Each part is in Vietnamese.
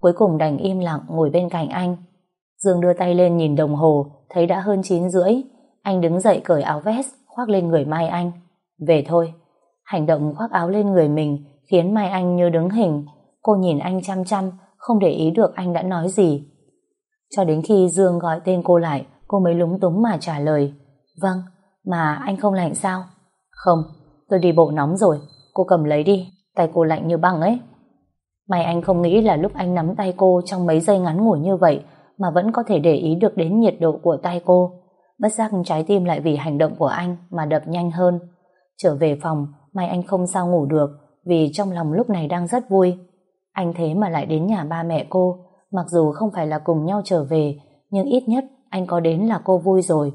Cuối cùng đành im lặng ngồi bên cạnh anh. Dương đưa tay lên nhìn đồng hồ, thấy đã hơn 9 rưỡi. Anh đứng dậy cởi áo vest, khoác lên người Mai Anh. Về thôi. Hành động khoác áo lên người mình khiến Mai Anh như đứng hình. Cô nhìn anh chăm chăm, không để ý được anh đã nói gì. Cho đến khi Dương gọi tên cô lại, cô mới lúng túng mà trả lời. Vâng, mà anh không lạnh sao? Không, tôi đi bộ nóng rồi, cô cầm lấy đi, tay cô lạnh như băng ấy. May anh không nghĩ là lúc anh nắm tay cô trong mấy giây ngắn ngủi như vậy mà vẫn có thể để ý được đến nhiệt độ của tay cô. Bất giác trái tim lại vì hành động của anh mà đập nhanh hơn. Trở về phòng, may anh không sao ngủ được vì trong lòng lúc này đang rất vui. Anh thế mà lại đến nhà ba mẹ cô, mặc dù không phải là cùng nhau trở về, nhưng ít nhất anh có đến là cô vui rồi.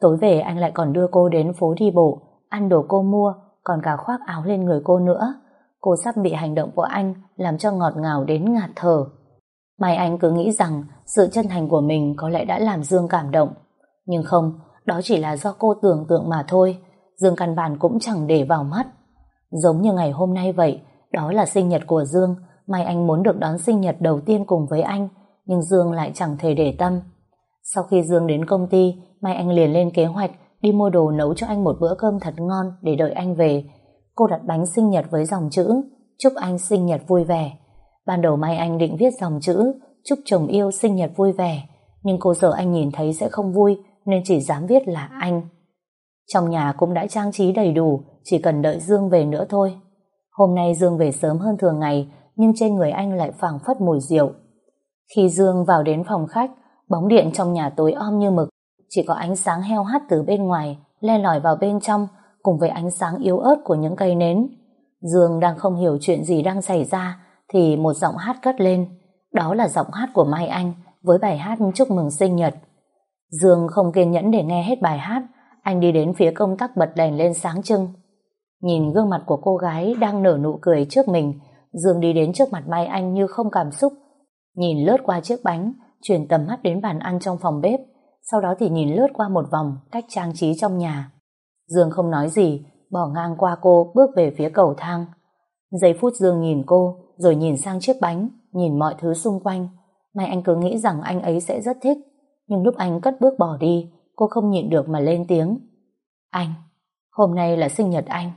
Tối về anh lại còn đưa cô đến phố đi bộ, ăn đồ cô mua, còn cả khoác áo lên người cô nữa. Cô sắp bị hành động của anh làm cho ngọt ngào đến ngạt thở. Mai anh cứ nghĩ rằng sự chân thành của mình có lẽ đã làm Dương cảm động. Nhưng không, đó chỉ là do cô tưởng tượng mà thôi. Dương căn bản cũng chẳng để vào mắt. Giống như ngày hôm nay vậy, đó là sinh nhật của Dương. Mai anh muốn được đón sinh nhật đầu tiên cùng với anh, nhưng Dương lại chẳng thể để tâm. Sau khi Dương đến công ty, Mai Anh liền lên kế hoạch đi mua đồ nấu cho anh một bữa cơm thật ngon để đợi anh về. Cô đặt bánh sinh nhật với dòng chữ Chúc anh sinh nhật vui vẻ. Ban đầu Mai Anh định viết dòng chữ Chúc chồng yêu sinh nhật vui vẻ, nhưng cô sợ anh nhìn thấy sẽ không vui nên chỉ dám viết là anh. Trong nhà cũng đã trang trí đầy đủ, chỉ cần đợi Dương về nữa thôi. Hôm nay Dương về sớm hơn thường ngày, nhưng trên người anh lại phảng phất mùi rượu. Khi Dương vào đến phòng khách, bóng điện trong nhà tối om như mực, chỉ có ánh sáng heo hắt từ bên ngoài le lỏi vào bên trong cùng với ánh sáng yếu ớt của những cây nến. Dương đang không hiểu chuyện gì đang xảy ra, thì một giọng hát cất lên. Đó là giọng hát của Mai Anh, với bài hát chúc mừng sinh nhật. Dương không kiên nhẫn để nghe hết bài hát, anh đi đến phía công tắc bật đèn lên sáng trưng. Nhìn gương mặt của cô gái đang nở nụ cười trước mình, Dương đi đến trước mặt Mai Anh như không cảm xúc Nhìn lướt qua chiếc bánh, chuyển tầm mắt đến bàn ăn trong phòng bếp, sau đó thì nhìn lướt qua một vòng cách trang trí trong nhà. Dương không nói gì, bỏ ngang qua cô bước về phía cầu thang. Giây phút Dương nhìn cô, rồi nhìn sang chiếc bánh, nhìn mọi thứ xung quanh. Mai anh cứ nghĩ rằng anh ấy sẽ rất thích, nhưng lúc anh cất bước bỏ đi, cô không nhịn được mà lên tiếng. Anh, hôm nay là sinh nhật anh,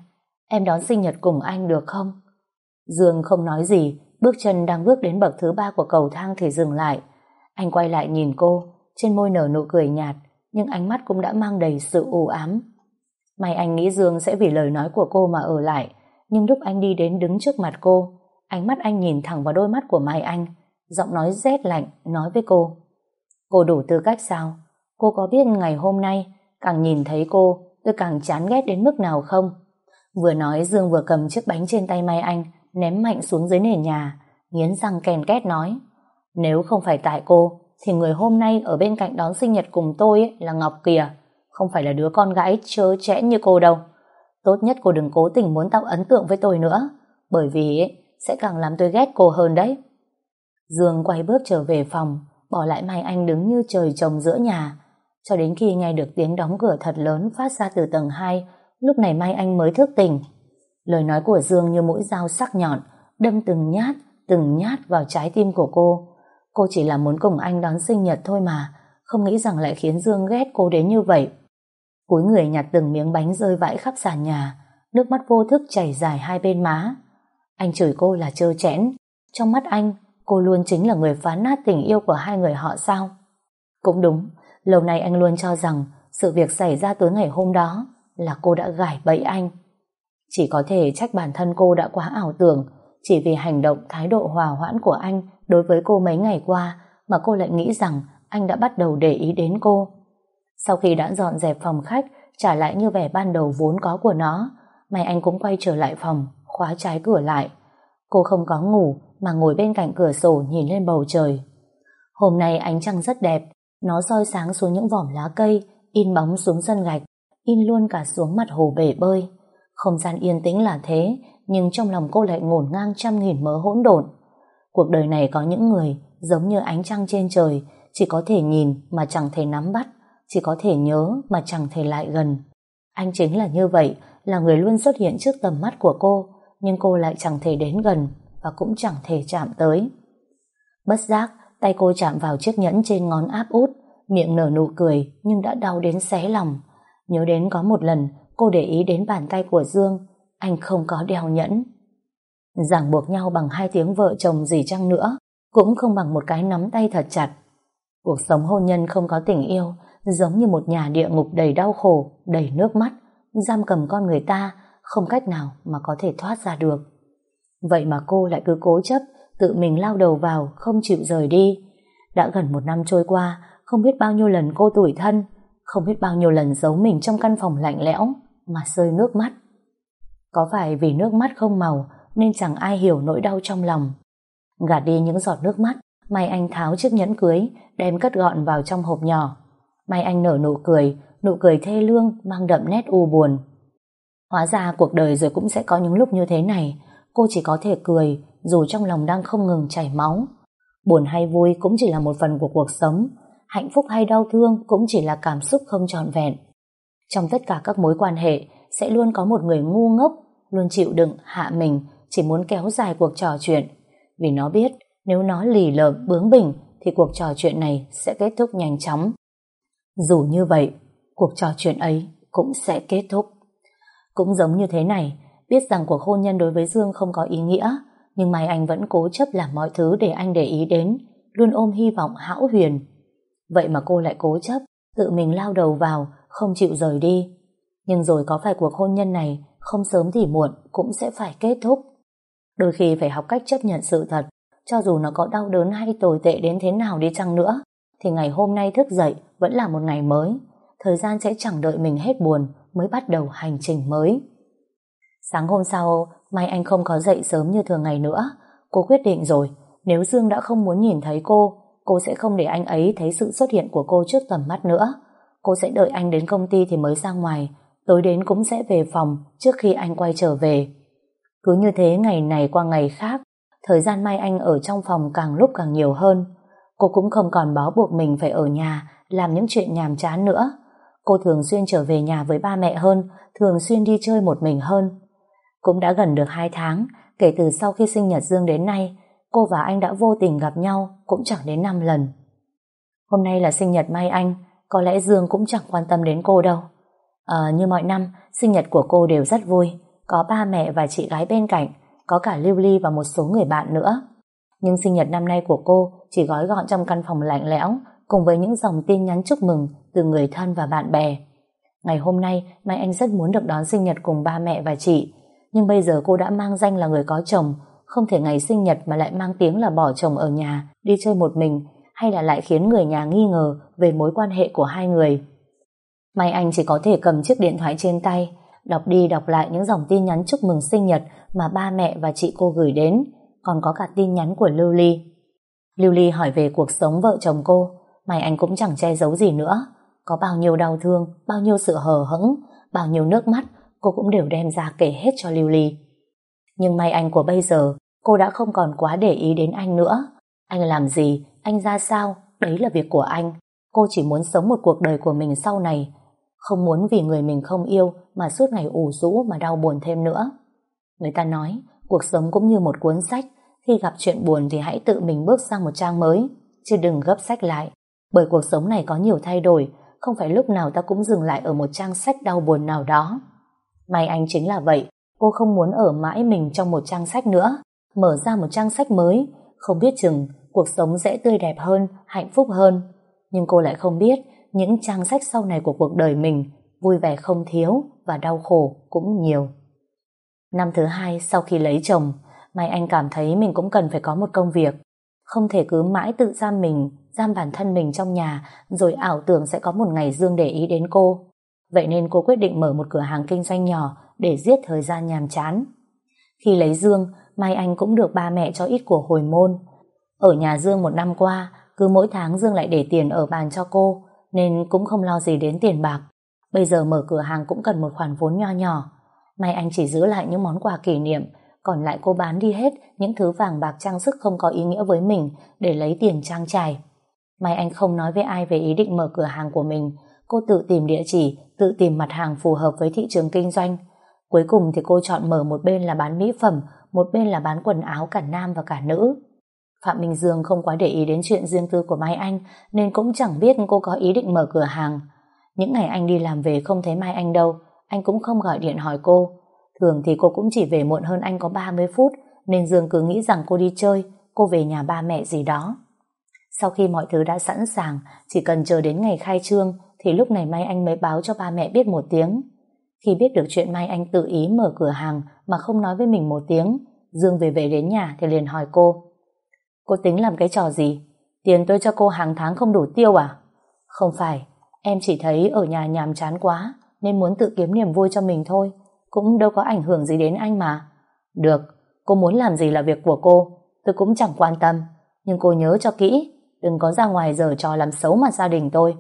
em đón sinh nhật cùng anh được không? Dương không nói gì, bước chân đang bước đến bậc thứ ba của cầu thang thì dừng lại. Anh quay lại nhìn cô, trên môi nở nụ cười nhạt, nhưng ánh mắt cũng đã mang đầy sự u ám. May anh nghĩ Dương sẽ vì lời nói của cô mà ở lại, nhưng lúc anh đi đến đứng trước mặt cô, ánh mắt anh nhìn thẳng vào đôi mắt của Mai Anh, giọng nói rét lạnh, nói với cô. Cô đủ tư cách sao? Cô có biết ngày hôm nay, càng nhìn thấy cô, tôi càng chán ghét đến mức nào không? Vừa nói Dương vừa cầm chiếc bánh trên tay Mai Anh, ném mạnh xuống dưới nền nhà, nghiến răng kèn két nói. Nếu không phải tại cô, thì người hôm nay ở bên cạnh đón sinh nhật cùng tôi ấy là Ngọc kìa, không phải là đứa con gái chớ chẽn như cô đâu. Tốt nhất cô đừng cố tình muốn tạo ấn tượng với tôi nữa, bởi vì ấy, sẽ càng làm tôi ghét cô hơn đấy. Dương quay bước trở về phòng, bỏ lại Mai Anh đứng như trời trồng giữa nhà, cho đến khi nghe được tiếng đóng cửa thật lớn phát ra từ tầng 2, lúc này Mai Anh mới thức tỉnh. Lời nói của Dương như mũi dao sắc nhọn, đâm từng nhát, từng nhát vào trái tim của cô. Cô chỉ là muốn cùng anh đón sinh nhật thôi mà, không nghĩ rằng lại khiến Dương ghét cô đến như vậy. Cúi người nhặt từng miếng bánh rơi vãi khắp sàn nhà, nước mắt vô thức chảy dài hai bên má. Anh chửi cô là trơ chẽn, trong mắt anh, cô luôn chính là người phá nát tình yêu của hai người họ sao? Cũng đúng, lâu nay anh luôn cho rằng sự việc xảy ra tối ngày hôm đó là cô đã gài bẫy anh. Chỉ có thể trách bản thân cô đã quá ảo tưởng, chỉ vì hành động thái độ hòa hoãn của anh đối với cô mấy ngày qua mà cô lại nghĩ rằng anh đã bắt đầu để ý đến cô. Sau khi đã dọn dẹp phòng khách, trả lại như vẻ ban đầu vốn có của nó, mày anh cũng quay trở lại phòng, khóa trái cửa lại. Cô không có ngủ mà ngồi bên cạnh cửa sổ nhìn lên bầu trời. Hôm nay ánh trăng rất đẹp, nó soi sáng xuống những vòm lá cây, in bóng xuống sân gạch, in luôn cả xuống mặt hồ bể bơi. Không gian yên tĩnh là thế, nhưng trong lòng cô lại ngổn ngang trăm nghìn mớ hỗn độn. Cuộc đời này có những người giống như ánh trăng trên trời, chỉ có thể nhìn mà chẳng thể nắm bắt, chỉ có thể nhớ mà chẳng thể lại gần. Anh chính là như vậy, là người luôn xuất hiện trước tầm mắt của cô, nhưng cô lại chẳng thể đến gần và cũng chẳng thể chạm tới. Bất giác, tay cô chạm vào chiếc nhẫn trên ngón áp út, miệng nở nụ cười nhưng đã đau đến xé lòng. Nhớ đến có một lần cô để ý đến bàn tay của Dương, anh không có đeo nhẫn. Giảng buộc nhau bằng hai tiếng vợ chồng gì chăng nữa, cũng không bằng một cái nắm tay thật chặt. Cuộc sống hôn nhân không có tình yêu, giống như một nhà địa ngục đầy đau khổ, đầy nước mắt, giam cầm con người ta, không cách nào mà có thể thoát ra được. Vậy mà cô lại cứ cố chấp, tự mình lao đầu vào, không chịu rời đi. Đã gần một năm trôi qua, không biết bao nhiêu lần cô tủi thân, không biết bao nhiêu lần giấu mình trong căn phòng lạnh lẽo, mà rơi nước mắt. Có phải vì nước mắt không màu nên chẳng ai hiểu nỗi đau trong lòng. Gạt đi những giọt nước mắt, Mai Anh tháo chiếc nhẫn cưới, đem cất gọn vào trong hộp nhỏ. Mai Anh nở nụ cười, nụ cười thê lương mang đậm nét u buồn. Hóa ra cuộc đời rồi cũng sẽ có những lúc như thế này, cô chỉ có thể cười dù trong lòng đang không ngừng chảy máu. Buồn hay vui cũng chỉ là một phần của cuộc sống, hạnh phúc hay đau thương cũng chỉ là cảm xúc không trọn vẹn. Trong tất cả các mối quan hệ sẽ luôn có một người ngu ngốc, luôn chịu đựng, hạ mình, chỉ muốn kéo dài cuộc trò chuyện. Vì nó biết nếu nó lì lợm bướng bỉnh thì cuộc trò chuyện này sẽ kết thúc nhanh chóng. Dù như vậy, cuộc trò chuyện ấy cũng sẽ kết thúc. Cũng giống như thế này, biết rằng cuộc hôn nhân đối với Dương không có ý nghĩa, nhưng Mai Anh vẫn cố chấp làm mọi thứ để anh để ý đến, luôn ôm hy vọng hão huyền. Vậy mà cô lại cố chấp, tự mình lao đầu vào, không chịu rời đi. Nhưng rồi có phải cuộc hôn nhân này không sớm thì muộn cũng sẽ phải kết thúc. Đôi khi phải học cách chấp nhận sự thật, cho dù nó có đau đớn hay tồi tệ đến thế nào đi chăng nữa, thì ngày hôm nay thức dậy vẫn là một ngày mới. Thời gian sẽ chẳng đợi mình hết buồn mới bắt đầu hành trình mới. Sáng hôm sau, Mai Anh không có dậy sớm như thường ngày nữa. Cô quyết định rồi, nếu Dương đã không muốn nhìn thấy cô, cô sẽ không để anh ấy thấy sự xuất hiện của cô trước tầm mắt nữa. Cô sẽ đợi anh đến công ty thì mới ra ngoài, tối đến cũng sẽ về phòng trước khi anh quay trở về. Cứ như thế ngày này qua ngày khác, thời gian Mai Anh ở trong phòng càng lúc càng nhiều hơn. Cô cũng không còn bó buộc mình phải ở nhà làm những chuyện nhàm chán nữa. Cô thường xuyên trở về nhà với ba mẹ hơn, thường xuyên đi chơi một mình hơn. Cũng đã gần được hai tháng, kể từ sau khi sinh nhật Dương đến nay, cô và anh đã vô tình gặp nhau cũng chẳng đến năm lần. Hôm nay là sinh nhật Mai Anh, có lẽ Dương cũng chẳng quan tâm đến cô đâu. À, như mọi năm, sinh nhật của cô đều rất vui, có ba mẹ và chị gái bên cạnh, có cả Lưu Ly và một số người bạn nữa. Nhưng sinh nhật năm nay của cô chỉ gói gọn trong căn phòng lạnh lẽo, cùng với những dòng tin nhắn chúc mừng từ người thân và bạn bè. Ngày hôm nay, Mai Anh rất muốn được đón sinh nhật cùng ba mẹ và chị, nhưng bây giờ cô đã mang danh là người có chồng, không thể ngày sinh nhật mà lại mang tiếng là bỏ chồng ở nhà, đi chơi một mình, hay là lại khiến người nhà nghi ngờ về mối quan hệ của hai người. Mai Anh chỉ có thể cầm chiếc điện thoại trên tay, đọc đi đọc lại những dòng tin nhắn chúc mừng sinh nhật mà ba mẹ và chị cô gửi đến, còn có cả tin nhắn của Lưu Ly. Lưu Ly hỏi về cuộc sống vợ chồng cô, Mai Anh cũng chẳng che giấu gì nữa. Có bao nhiêu đau thương, bao nhiêu sự hờ hững, bao nhiêu nước mắt, cô cũng đều đem ra kể hết cho Lưu Ly. Nhưng Mai Anh của bây giờ, cô đã không còn quá để ý đến anh nữa. Anh làm gì, anh ra sao, đấy là việc của anh. Cô chỉ muốn sống một cuộc đời của mình sau này, không muốn vì người mình không yêu mà suốt ngày ủ rũ mà đau buồn thêm nữa. Người ta nói, cuộc sống cũng như một cuốn sách, khi gặp chuyện buồn thì hãy tự mình bước sang một trang mới, chứ đừng gấp sách lại. Bởi cuộc sống này có nhiều thay đổi, không phải lúc nào ta cũng dừng lại ở một trang sách đau buồn nào đó. May anh chính là vậy, cô không muốn ở mãi mình trong một trang sách nữa, mở ra một trang sách mới, không biết chừng cuộc sống sẽ tươi đẹp hơn, hạnh phúc hơn. Nhưng cô lại không biết những trang sách sau này của cuộc đời mình vui vẻ không thiếu và đau khổ cũng nhiều. Năm thứ hai sau khi lấy chồng, Mai Anh cảm thấy mình cũng cần phải có một công việc. Không thể cứ mãi tự giam mình, giam bản thân mình trong nhà rồi ảo tưởng sẽ có một ngày Dương để ý đến cô. Vậy nên cô quyết định mở một cửa hàng kinh doanh nhỏ để giết thời gian nhàm chán. Khi lấy Dương, Mai Anh cũng được ba mẹ cho ít của hồi môn. Ở nhà Dương một năm qua, cứ mỗi tháng Dương lại để tiền ở bàn cho cô, nên cũng không lo gì đến tiền bạc. Bây giờ mở cửa hàng cũng cần một khoản vốn nho nhỏ. Mai Anh chỉ giữ lại những món quà kỷ niệm, còn lại cô bán đi hết những thứ vàng bạc trang sức không có ý nghĩa với mình để lấy tiền trang trải. Mai Anh không nói với ai về ý định mở cửa hàng của mình, cô tự tìm địa chỉ, tự tìm mặt hàng phù hợp với thị trường kinh doanh. Cuối cùng thì cô chọn mở một bên là bán mỹ phẩm, một bên là bán quần áo cả nam và cả nữ. Phạm Minh Dương không quá để ý đến chuyện riêng tư của Mai Anh nên cũng chẳng biết cô có ý định mở cửa hàng. Những ngày anh đi làm về không thấy Mai Anh đâu, anh cũng không gọi điện hỏi cô. Thường thì cô cũng chỉ về muộn hơn anh có 30 phút nên Dương cứ nghĩ rằng cô đi chơi, cô về nhà ba mẹ gì đó. Sau khi mọi thứ đã sẵn sàng, chỉ cần chờ đến ngày khai trương thì lúc này Mai Anh mới báo cho ba mẹ biết một tiếng. Khi biết được chuyện Mai Anh tự ý mở cửa hàng mà không nói với mình một tiếng, Dương về về đến nhà thì liền hỏi cô. Cô tính làm cái trò gì? Tiền tôi cho cô hàng tháng không đủ tiêu à? Không phải, em chỉ thấy ở nhà nhàm chán quá nên muốn tự kiếm niềm vui cho mình thôi. Cũng đâu có ảnh hưởng gì đến anh mà. Được, cô muốn làm gì là việc của cô. Tôi cũng chẳng quan tâm. Nhưng cô nhớ cho kỹ, đừng có ra ngoài giờ trò làm xấu mặt gia đình tôi.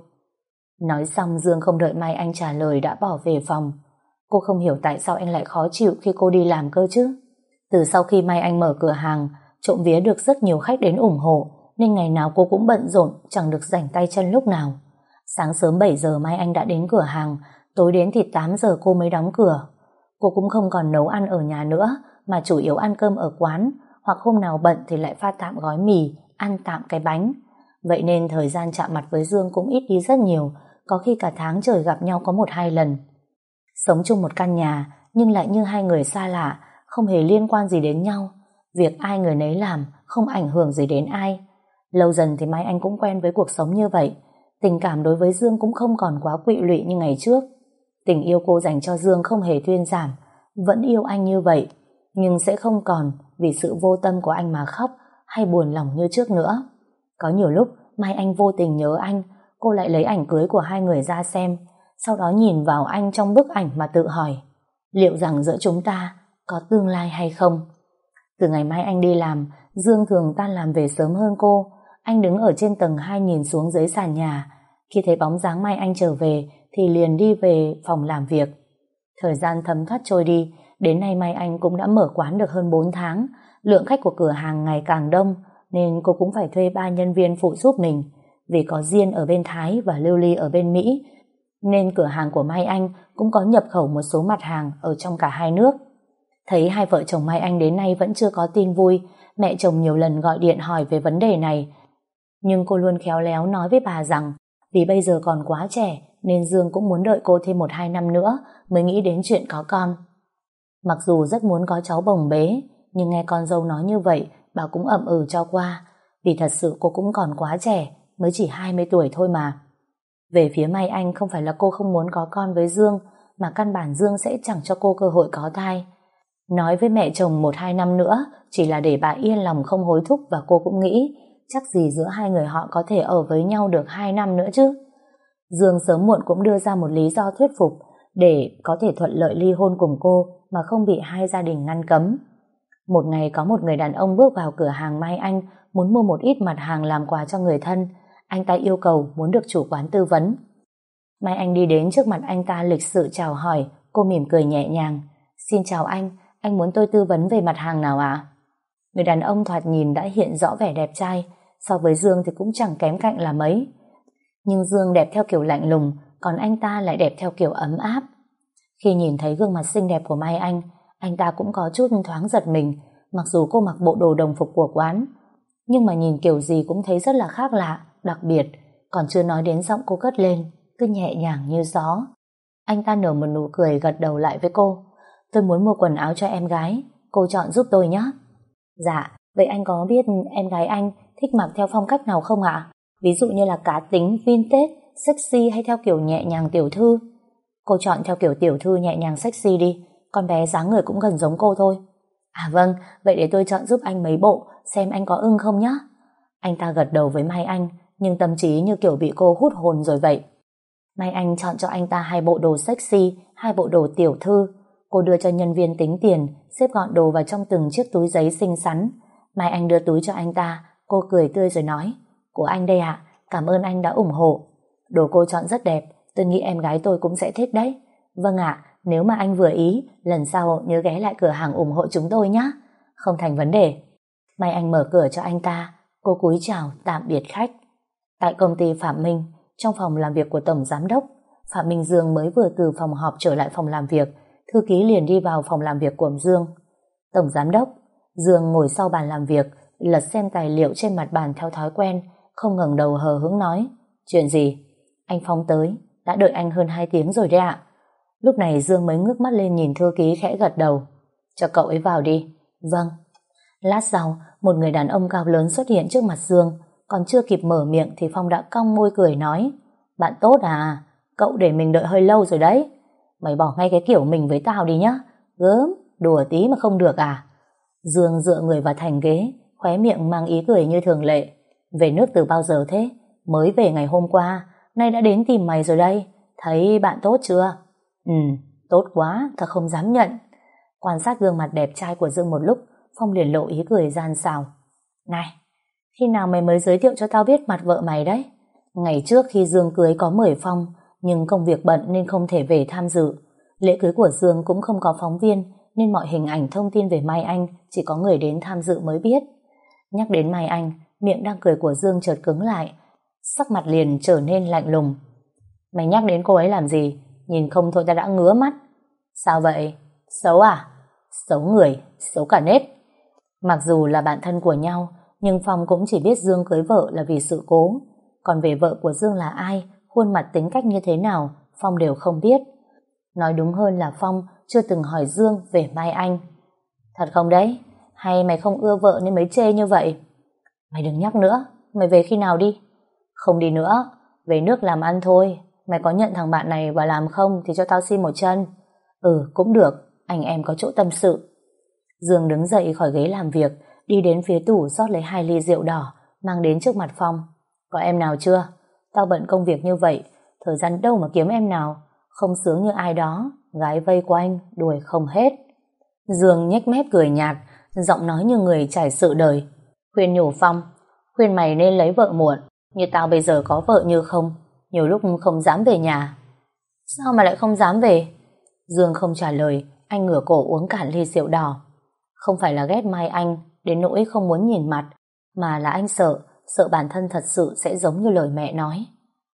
Nói xong Dương không đợi Mai Anh trả lời đã bỏ về phòng. Cô không hiểu tại sao anh lại khó chịu khi cô đi làm cơ chứ. Từ sau khi Mai Anh mở cửa hàng, trộm vía được rất nhiều khách đến ủng hộ, nên ngày nào cô cũng bận rộn, chẳng được rảnh tay chân lúc nào. Sáng sớm 7 giờ Mai Anh đã đến cửa hàng, tối đến thì 8 giờ cô mới đóng cửa. Cô cũng không còn nấu ăn ở nhà nữa, mà chủ yếu ăn cơm ở quán, hoặc hôm nào bận thì lại pha tạm gói mì, ăn tạm cái bánh. Vậy nên thời gian chạm mặt với Dương cũng ít đi rất nhiều, có khi cả tháng trời gặp nhau có một hai lần. Sống chung một căn nhà, nhưng lại như hai người xa lạ, không hề liên quan gì đến nhau. Việc ai người nấy làm không ảnh hưởng gì đến ai. Lâu dần thì Mai Anh cũng quen với cuộc sống như vậy. Tình cảm đối với Dương cũng không còn quá quỵ lụy như ngày trước. Tình yêu cô dành cho Dương không hề thuyên giảm, vẫn yêu anh như vậy, nhưng sẽ không còn vì sự vô tâm của anh mà khóc hay buồn lòng như trước nữa. Có nhiều lúc Mai Anh vô tình nhớ anh, cô lại lấy ảnh cưới của hai người ra xem, sau đó nhìn vào anh trong bức ảnh mà tự hỏi, liệu rằng giữa chúng ta có tương lai hay không? Từ ngày mai anh đi làm, Dương thường tan làm về sớm hơn cô, anh đứng ở trên tầng 2 nhìn xuống dưới sàn nhà, khi thấy bóng dáng Mai Anh trở về thì liền đi về phòng làm việc. Thời gian thấm thoát trôi đi, đến nay Mai Anh cũng đã mở quán được hơn 4 tháng, lượng khách của cửa hàng ngày càng đông, nên cô cũng phải thuê ba nhân viên phụ giúp mình. Vì có Diên ở bên Thái và Lưu Ly ở bên Mỹ, nên cửa hàng của Mai Anh cũng có nhập khẩu một số mặt hàng ở trong cả hai nước. Thấy hai vợ chồng Mai Anh đến nay vẫn chưa có tin vui, mẹ chồng nhiều lần gọi điện hỏi về vấn đề này. Nhưng cô luôn khéo léo nói với bà rằng vì bây giờ còn quá trẻ nên Dương cũng muốn đợi cô thêm một hai năm nữa mới nghĩ đến chuyện có con. Mặc dù rất muốn có cháu bồng bế, nhưng nghe con dâu nói như vậy, bà cũng ậm ừ cho qua, vì thật sự cô cũng còn quá trẻ, mới chỉ 20 tuổi thôi mà. Về phía Mai Anh không phải là cô không muốn có con với Dương, mà căn bản Dương sẽ chẳng cho cô cơ hội có thai. Nói với mẹ chồng một hai năm nữa, chỉ là để bà yên lòng không hối thúc và cô cũng nghĩ, chắc gì giữa hai người họ có thể ở với nhau được hai năm nữa chứ. Dương sớm muộn cũng đưa ra một lý do thuyết phục để có thể thuận lợi ly hôn cùng cô mà không bị hai gia đình ngăn cấm. Một ngày có một người đàn ông bước vào cửa hàng Mai Anh muốn mua một ít mặt hàng làm quà cho người thân. Anh ta yêu cầu muốn được chủ quán tư vấn. Mai Anh đi đến trước mặt anh ta lịch sự chào hỏi, cô mỉm cười nhẹ nhàng. Xin chào anh, anh muốn tôi tư vấn về mặt hàng nào ạ? Người đàn ông thoạt nhìn đã hiện rõ vẻ đẹp trai, so với Dương thì cũng chẳng kém cạnh là mấy. Nhưng Dương đẹp theo kiểu lạnh lùng, còn anh ta lại đẹp theo kiểu ấm áp. Khi nhìn thấy gương mặt xinh đẹp của Mai Anh, anh ta cũng có chút thoáng giật mình, mặc dù cô mặc bộ đồ đồng phục của quán. Nhưng mà nhìn kiểu gì cũng thấy rất là khác lạ, đặc biệt, còn chưa nói đến giọng cô cất lên, cứ nhẹ nhàng như gió. Anh ta nở một nụ cười gật đầu lại với cô. Tôi muốn mua quần áo cho em gái, cô chọn giúp tôi nhé. Dạ, vậy anh có biết em gái anh thích mặc theo phong cách nào không ạ? Ví dụ như là cá tính, vintage, sexy hay theo kiểu nhẹ nhàng tiểu thư? Cô chọn theo kiểu tiểu thư nhẹ nhàng sexy đi, con bé dáng người cũng gần giống cô thôi. À vâng, vậy để tôi chọn giúp anh mấy bộ, xem anh có ưng không nhá. Anh ta gật đầu với Mai Anh, nhưng tâm trí như kiểu bị cô hút hồn rồi vậy. Mai Anh chọn cho anh ta hai bộ đồ sexy, hai bộ đồ tiểu thư. Cô đưa cho nhân viên tính tiền, xếp gọn đồ vào trong từng chiếc túi giấy xinh xắn. Mai Anh đưa túi cho anh ta, cô cười tươi rồi nói, của anh đây ạ, cảm ơn anh đã ủng hộ. Đồ cô chọn rất đẹp, tôi nghĩ em gái tôi cũng sẽ thích đấy. Vâng ạ, nếu mà anh vừa ý, lần sau nhớ ghé lại cửa hàng ủng hộ chúng tôi nhé. Không thành vấn đề. May anh mở cửa cho anh ta, cô cúi chào tạm biệt khách. Tại công ty Phạm Minh, trong phòng làm việc của Tổng Giám đốc, Phạm Minh Dương mới vừa từ phòng họp trở lại phòng làm việc, thư ký liền đi vào phòng làm việc của Dương. Tổng Giám đốc, Dương ngồi sau bàn làm việc, lật xem tài liệu trên mặt bàn theo thói quen, không ngẩng đầu hờ hững nói. Chuyện gì? Anh Phong tới, đã đợi anh hơn 2 tiếng rồi đấy ạ. Lúc này Dương mới ngước mắt lên nhìn thư ký khẽ gật đầu. Cho cậu ấy vào đi. Vâng. Lát sau, một người đàn ông cao lớn xuất hiện trước mặt Dương, còn chưa kịp mở miệng thì Phong đã cong môi cười nói. Bạn tốt à, cậu để mình đợi hơi lâu rồi đấy. Mày bỏ ngay cái kiểu mình với tao đi nhá. Gớm, đùa tí mà không được à. Dương dựa người vào thành ghế, khóe miệng mang ý cười như thường lệ. Về nước từ bao giờ thế? Mới về ngày hôm qua, nay đã đến tìm mày rồi đây. Thấy bạn tốt chưa? Ừ, tốt quá, thật không dám nhận. Quan sát gương mặt đẹp trai của Dương một lúc, Phong liền lộ ý cười gian xào. Này, khi nào mày mới giới thiệu cho tao biết mặt vợ mày đấy? Ngày trước khi Dương cưới có mời Phong, nhưng công việc bận nên không thể về tham dự. Lễ cưới của Dương cũng không có phóng viên, nên mọi hình ảnh thông tin về Mai Anh chỉ có người đến tham dự mới biết. Nhắc đến Mai Anh, miệng đang cười của Dương chợt cứng lại, sắc mặt liền trở nên lạnh lùng. Mày nhắc đến cô ấy làm gì? Nhìn không thôi ta đã ngứa mắt. Sao vậy? Xấu à? Xấu người, xấu cả nết. Mặc dù là bạn thân của nhau, nhưng Phong cũng chỉ biết Dương cưới vợ là vì sự cố. Còn về vợ của Dương là ai, khuôn mặt tính cách như thế nào, Phong đều không biết. Nói đúng hơn là Phong chưa từng hỏi Dương về Mai Anh. Thật không đấy? Hay mày không ưa vợ nên mới chê như vậy? Mày đừng nhắc nữa, mày về khi nào đi? Không đi nữa, về nước làm ăn thôi. Mày có nhận thằng bạn này vào làm không thì cho tao xin một chân. Ừ, cũng được, anh em có chỗ tâm sự. Dương đứng dậy khỏi ghế làm việc, đi đến phía tủ rót lấy hai ly rượu đỏ, mang đến trước mặt Phong. Có em nào chưa? Tao bận công việc như vậy, thời gian đâu mà kiếm em nào, không sướng như ai đó, gái vây quanh, đuổi không hết. Dương nhếch mép cười nhạt, giọng nói như người trải sự đời. Khuyên nhủ Phong, khuyên mày nên lấy vợ muộn, như tao bây giờ có vợ như không, nhiều lúc không dám về nhà. Sao mà lại không dám về? Dương không trả lời, anh ngửa cổ uống cạn ly rượu đỏ. Không phải là ghét Mai Anh, đến nỗi không muốn nhìn mặt, mà là anh sợ, sợ bản thân thật sự sẽ giống như lời mẹ nói.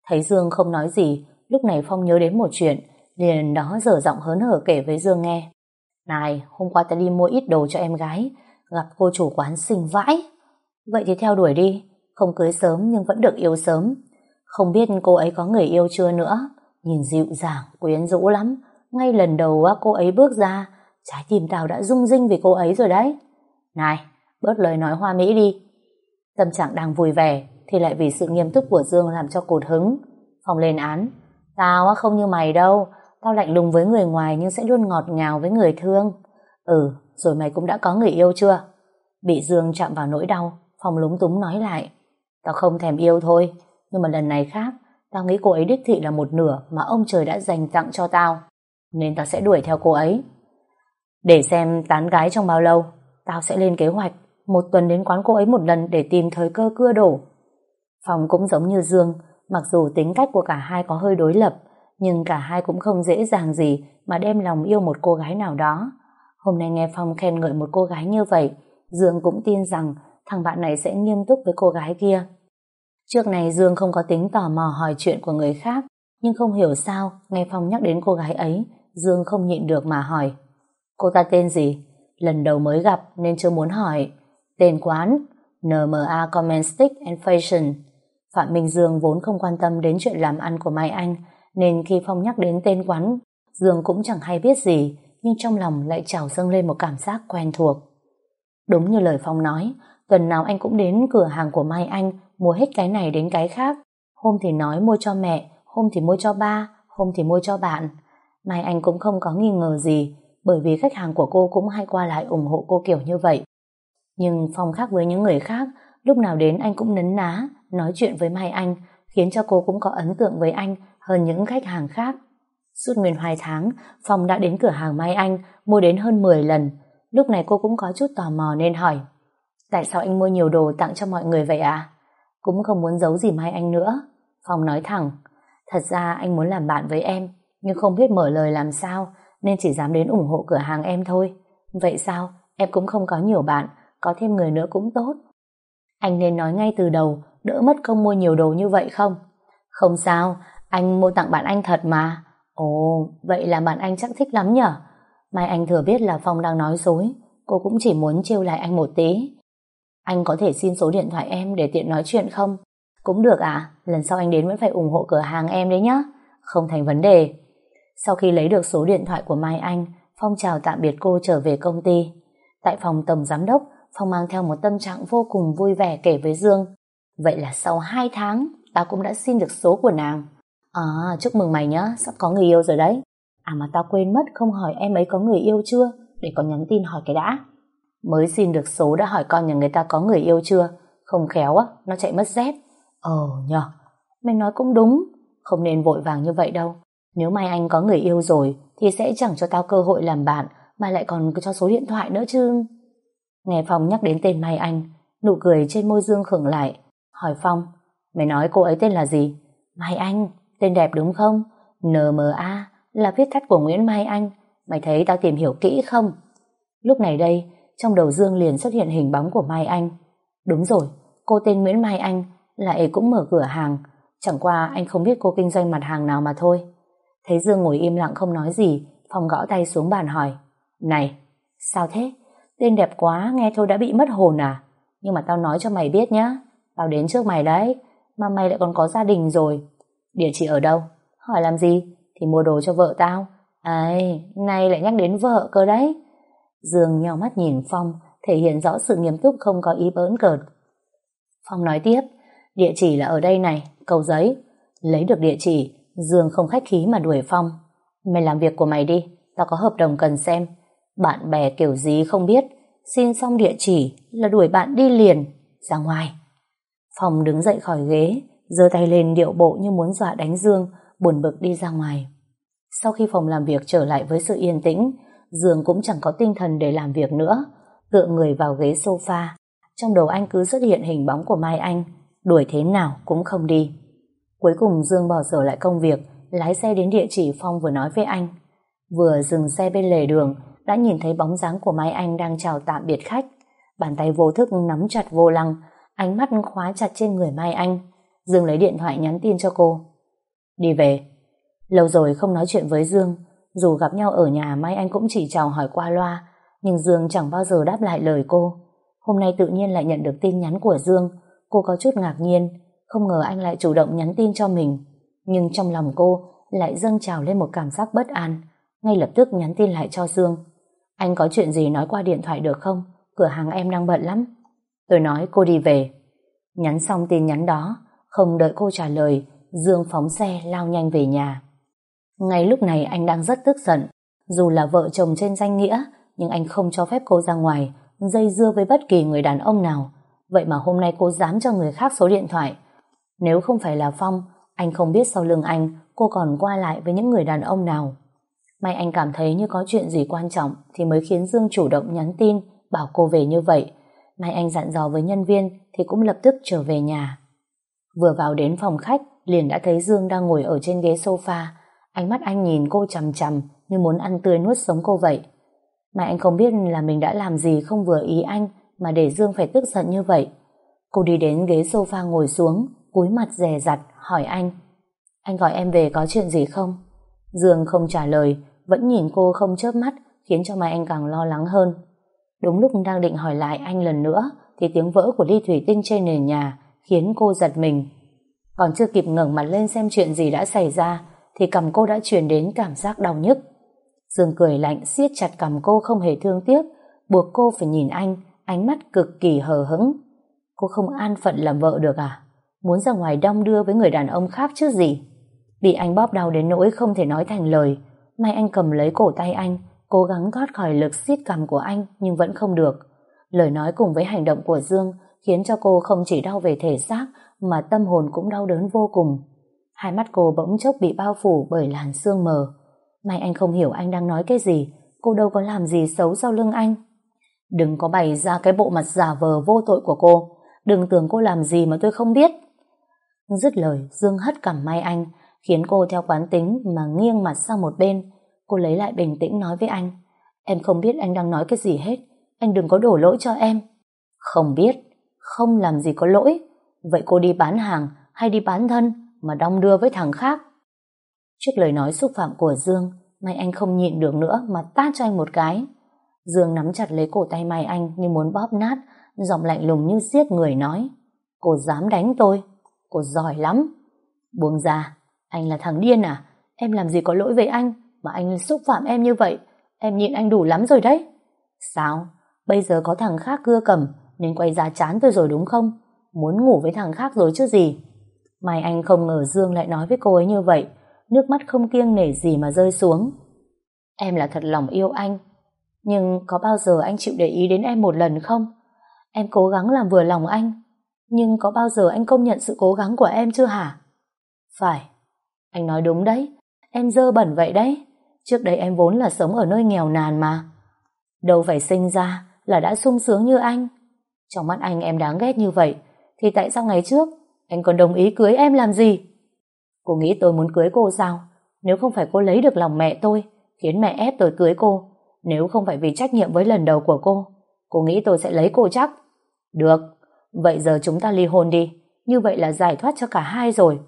Thấy Dương không nói gì, lúc này Phong nhớ đến một chuyện, liền đó dở giọng hớn hở kể với Dương nghe. Này, hôm qua ta đi mua ít đồ cho em gái, gặp cô chủ quán xinh vãi. Vậy thì theo đuổi đi, không cưới sớm nhưng vẫn được yêu sớm. Không biết cô ấy có người yêu chưa nữa, nhìn dịu dàng, quyến rũ lắm. Ngay lần đầu cô ấy bước ra, trái tim tao đã rung rinh vì cô ấy rồi đấy. Này, bớt lời nói hoa mỹ đi. Tâm trạng đang vui vẻ, thì lại vì sự nghiêm túc của Dương làm cho cột hứng. Phong lên án, tao không như mày đâu, tao lạnh lùng với người ngoài nhưng sẽ luôn ngọt ngào với người thương. Ừ, rồi mày cũng đã có người yêu chưa? Bị Dương chạm vào nỗi đau, Phong lúng túng nói lại. Tao không thèm yêu thôi, nhưng mà lần này khác, tao nghĩ cô ấy đích thị là một nửa mà ông trời đã dành tặng cho tao. Nên tao sẽ đuổi theo cô ấy. Để xem tán gái trong bao lâu, tao sẽ lên kế hoạch một tuần đến quán cô ấy một lần để tìm thời cơ cưa đổ. Phong cũng giống như Dương, mặc dù tính cách của cả hai có hơi đối lập, nhưng cả hai cũng không dễ dàng gì mà đem lòng yêu một cô gái nào đó. Hôm nay nghe Phong khen ngợi một cô gái như vậy, Dương cũng tin rằng thằng bạn này sẽ nghiêm túc với cô gái kia. Trước này Dương không có tính tò mò hỏi chuyện của người khác, nhưng không hiểu sao, nghe Phong nhắc đến cô gái ấy, Dương không nhịn được mà hỏi. Cô ta tên gì? Lần đầu mới gặp nên chưa muốn hỏi. Tên quán NMA Cosmetics and Fashion. Phạm Minh Dương vốn không quan tâm đến chuyện làm ăn của Mai Anh, nên khi Phong nhắc đến tên quán, Dương cũng chẳng hay biết gì, nhưng trong lòng lại trào dâng lên một cảm giác quen thuộc. Đúng như lời Phong nói, tuần nào anh cũng đến cửa hàng của Mai Anh mua hết cái này đến cái khác. Hôm thì nói mua cho mẹ, hôm thì mua cho ba, hôm thì mua cho bạn. Mai Anh cũng không có nghi ngờ gì, bởi vì khách hàng của cô cũng hay qua lại ủng hộ cô kiểu như vậy. Nhưng Phong khác với những người khác, lúc nào đến anh cũng nấn ná, nói chuyện với Mai Anh, khiến cho cô cũng có ấn tượng với anh hơn những khách hàng khác. Suốt nguyên 2 tháng, Phong đã đến cửa hàng Mai Anh, mua đến hơn 10 lần. Lúc này cô cũng có chút tò mò nên hỏi, tại sao anh mua nhiều đồ tặng cho mọi người vậy à? Cũng không muốn giấu gì Mai Anh nữa. Phong nói thẳng, thật ra anh muốn làm bạn với em, nhưng không biết mở lời làm sao, nên chỉ dám đến ủng hộ cửa hàng em thôi. Vậy sao? Em cũng không có nhiều bạn, có thêm người nữa cũng tốt. Anh nên nói ngay từ đầu, đỡ mất công mua nhiều đồ như vậy không? Không sao, anh mua tặng bạn anh thật mà. Ồ, vậy là bạn anh chắc thích lắm nhở? Mai anh thừa biết là Phong đang nói dối, cô cũng chỉ muốn trêu lại anh một tí. Anh có thể xin số điện thoại em để tiện nói chuyện không? Cũng được ạ, lần sau anh đến vẫn phải ủng hộ cửa hàng em đấy nhá. Không thành vấn đề. Sau khi lấy được số điện thoại của Mai Anh, Phong chào tạm biệt cô trở về công ty. Tại phòng tổng giám đốc, Phong mang theo một tâm trạng vô cùng vui vẻ kể với Dương. Vậy là sau 2 tháng, tao cũng đã xin được số của nàng. À, chúc mừng mày nhá, sắp có người yêu rồi đấy. À mà tao quên mất không hỏi em ấy có người yêu chưa, để có nhắn tin hỏi cái đã. Mới xin được số đã hỏi con nhà người ta có người yêu chưa, không khéo á, nó chạy mất dép. Ờ nhờ, mày nói cũng đúng, không nên vội vàng như vậy đâu. Nếu mai anh có người yêu rồi, thì sẽ chẳng cho tao cơ hội làm bạn, mà lại còn cho số điện thoại nữa chứ. Nghe Phong nhắc đến tên Mai Anh, nụ cười trên môi Dương khựng lại. Hỏi Phong, mày nói cô ấy tên là gì? Mai Anh, tên đẹp đúng không? NMA là viết tắt của Nguyễn Mai Anh. Mày thấy tao tìm hiểu kỹ không? Lúc này đây, trong đầu Dương liền xuất hiện hình bóng của Mai Anh. Đúng rồi, cô tên Nguyễn Mai Anh, lại cũng mở cửa hàng. Chẳng qua anh không biết cô kinh doanh mặt hàng nào mà thôi. Thấy Dương ngồi im lặng không nói gì, Phong gõ tay xuống bàn hỏi. Này, sao thế? Tên đẹp quá, nghe thôi đã bị mất hồn à? Nhưng mà tao nói cho mày biết nhá, tao đến trước mày đấy, mà mày lại còn có gia đình rồi. Địa chỉ ở đâu? Hỏi làm gì? Thì mua đồ cho vợ tao. Ấy, nay lại nhắc đến vợ cơ đấy. Dương nhau mắt nhìn Phong, thể hiện rõ sự nghiêm túc không có ý bỡn cợt. Phong nói tiếp, địa chỉ là ở đây này, cầu giấy. Lấy được địa chỉ, Dương không khách khí mà đuổi Phong. Mày làm việc của mày đi, tao có hợp đồng cần xem. Bạn bè kiểu gì không biết, xin xong địa chỉ là đuổi bạn đi liền, ra ngoài. Phong đứng dậy khỏi ghế, giơ tay lên điệu bộ như muốn dọa đánh Dương, buồn bực đi ra ngoài. Sau khi phòng làm việc trở lại với sự yên tĩnh, Dương cũng chẳng có tinh thần để làm việc nữa, tựa người vào ghế sofa. Trong đầu anh cứ xuất hiện hình bóng của Mai Anh, đuổi thế nào cũng không đi. Cuối cùng Dương bỏ dở lại công việc, lái xe đến địa chỉ Phong vừa nói với anh. Vừa dừng xe bên lề đường, đã nhìn thấy bóng dáng của Mai Anh đang chào tạm biệt khách. Bàn tay vô thức nắm chặt vô lăng, ánh mắt khóa chặt trên người Mai Anh. Dương lấy điện thoại nhắn tin cho cô. Đi về. Lâu rồi không nói chuyện với Dương, dù gặp nhau ở nhà Mai Anh cũng chỉ chào hỏi qua loa, nhưng Dương chẳng bao giờ đáp lại lời cô. Hôm nay tự nhiên lại nhận được tin nhắn của Dương, cô có chút ngạc nhiên, không ngờ anh lại chủ động nhắn tin cho mình. Nhưng trong lòng cô lại dâng trào lên một cảm giác bất an, ngay lập tức nhắn tin lại cho Dương. Anh có chuyện gì nói qua điện thoại được không? Cửa hàng em đang bận lắm. Tôi nói cô đi về. Nhắn xong tin nhắn đó, không đợi cô trả lời, Dương phóng xe lao nhanh về nhà. Ngay lúc này anh đang rất tức giận. Dù là vợ chồng trên danh nghĩa, nhưng anh không cho phép cô ra ngoài, dây dưa với bất kỳ người đàn ông nào. Vậy mà hôm nay cô dám cho người khác số điện thoại. Nếu không phải là Phong, anh không biết sau lưng anh cô còn qua lại với những người đàn ông nào. May anh cảm thấy như có chuyện gì quan trọng thì mới khiến Dương chủ động nhắn tin bảo cô về như vậy. May anh dặn dò với nhân viên thì cũng lập tức trở về nhà. Vừa vào đến phòng khách liền đã thấy Dương đang ngồi ở trên ghế sofa Ánh mắt anh nhìn cô chằm chằm như muốn ăn tươi nuốt sống cô vậy. Mà anh không biết là mình đã làm gì không vừa ý anh mà để Dương phải tức giận như vậy. Cô đi đến ghế sofa ngồi xuống, cúi mặt dè dặt hỏi anh. Anh gọi em về có chuyện gì không? Dương không trả lời, vẫn nhìn cô không chớp mắt, khiến cho mai anh càng lo lắng hơn. Đúng lúc đang định hỏi lại anh lần nữa, thì tiếng vỡ của ly thủy tinh trên nền nhà khiến cô giật mình. Còn chưa kịp ngẩng mặt lên xem chuyện gì đã xảy ra, thì cầm cô đã truyền đến cảm giác đau nhức. Dương cười lạnh siết chặt cầm cô không hề thương tiếc, buộc cô phải nhìn anh, ánh mắt cực kỳ hờ hững. Cô không an phận làm vợ được à? Muốn ra ngoài đong đưa với người đàn ông khác chứ gì? Bị anh bóp đau đến nỗi không thể nói thành lời. May anh cầm lấy cổ tay anh, cố gắng thoát khỏi lực siết cầm của anh nhưng vẫn không được. Lời nói cùng với hành động của Dương khiến cho cô không chỉ đau về thể xác mà tâm hồn cũng đau đớn vô cùng. Hai mắt cô bỗng chốc bị bao phủ bởi làn sương mờ. May anh không hiểu anh đang nói cái gì, cô đâu có làm gì xấu sau lưng anh. Đừng có bày ra cái bộ mặt giả vờ vô tội của cô, đừng tưởng cô làm gì mà tôi không biết. Dứt lời, Dương hất cằm may anh, khiến cô theo quán tính mà nghiêng mặt sang một bên. Cô lấy lại bình tĩnh nói với anh, em không biết anh đang nói cái gì hết, anh đừng có đổ lỗi cho em. Không biết, không làm gì có lỗi, vậy cô đi bán hàng hay đi bán thân mà đong đưa với thằng khác. Trước lời nói xúc phạm của Dương, Mai Anh không nhịn được nữa mà tát cho anh một cái. Dương nắm chặt lấy cổ tay Mai Anh như muốn bóp nát, giọng lạnh lùng như giết người nói. Cô dám đánh tôi, cô giỏi lắm. Buông ra, anh là thằng điên à? Em làm gì có lỗi với anh mà anh xúc phạm em như vậy? Em nhịn anh đủ lắm rồi đấy. Sao? Bây giờ có thằng khác cưa cầm nên quay ra chán tôi rồi đúng không? Muốn ngủ với thằng khác rồi chứ gì? Mai anh không ngờ Dương lại nói với cô ấy như vậy. Nước mắt không kiêng nể gì mà rơi xuống. Em là thật lòng yêu anh. Nhưng có bao giờ anh chịu để ý đến em một lần không? Em cố gắng làm vừa lòng anh. Nhưng có bao giờ anh công nhận sự cố gắng của em chưa hả? Phải. Anh nói đúng đấy. Em dơ bẩn vậy đấy. Trước đây em vốn là sống ở nơi nghèo nàn mà. Đâu phải sinh ra là đã sung sướng như anh. Trong mắt anh em đáng ghét như vậy. Thì tại sao ngày trước anh còn đồng ý cưới em làm gì? Cô nghĩ tôi muốn cưới cô sao? Nếu không phải cô lấy được lòng mẹ tôi, khiến mẹ ép tôi cưới cô, nếu không phải vì trách nhiệm với lần đầu của cô, cô nghĩ tôi sẽ lấy cô chắc? Được, vậy giờ chúng ta ly hôn đi, như vậy là giải thoát cho cả hai rồi.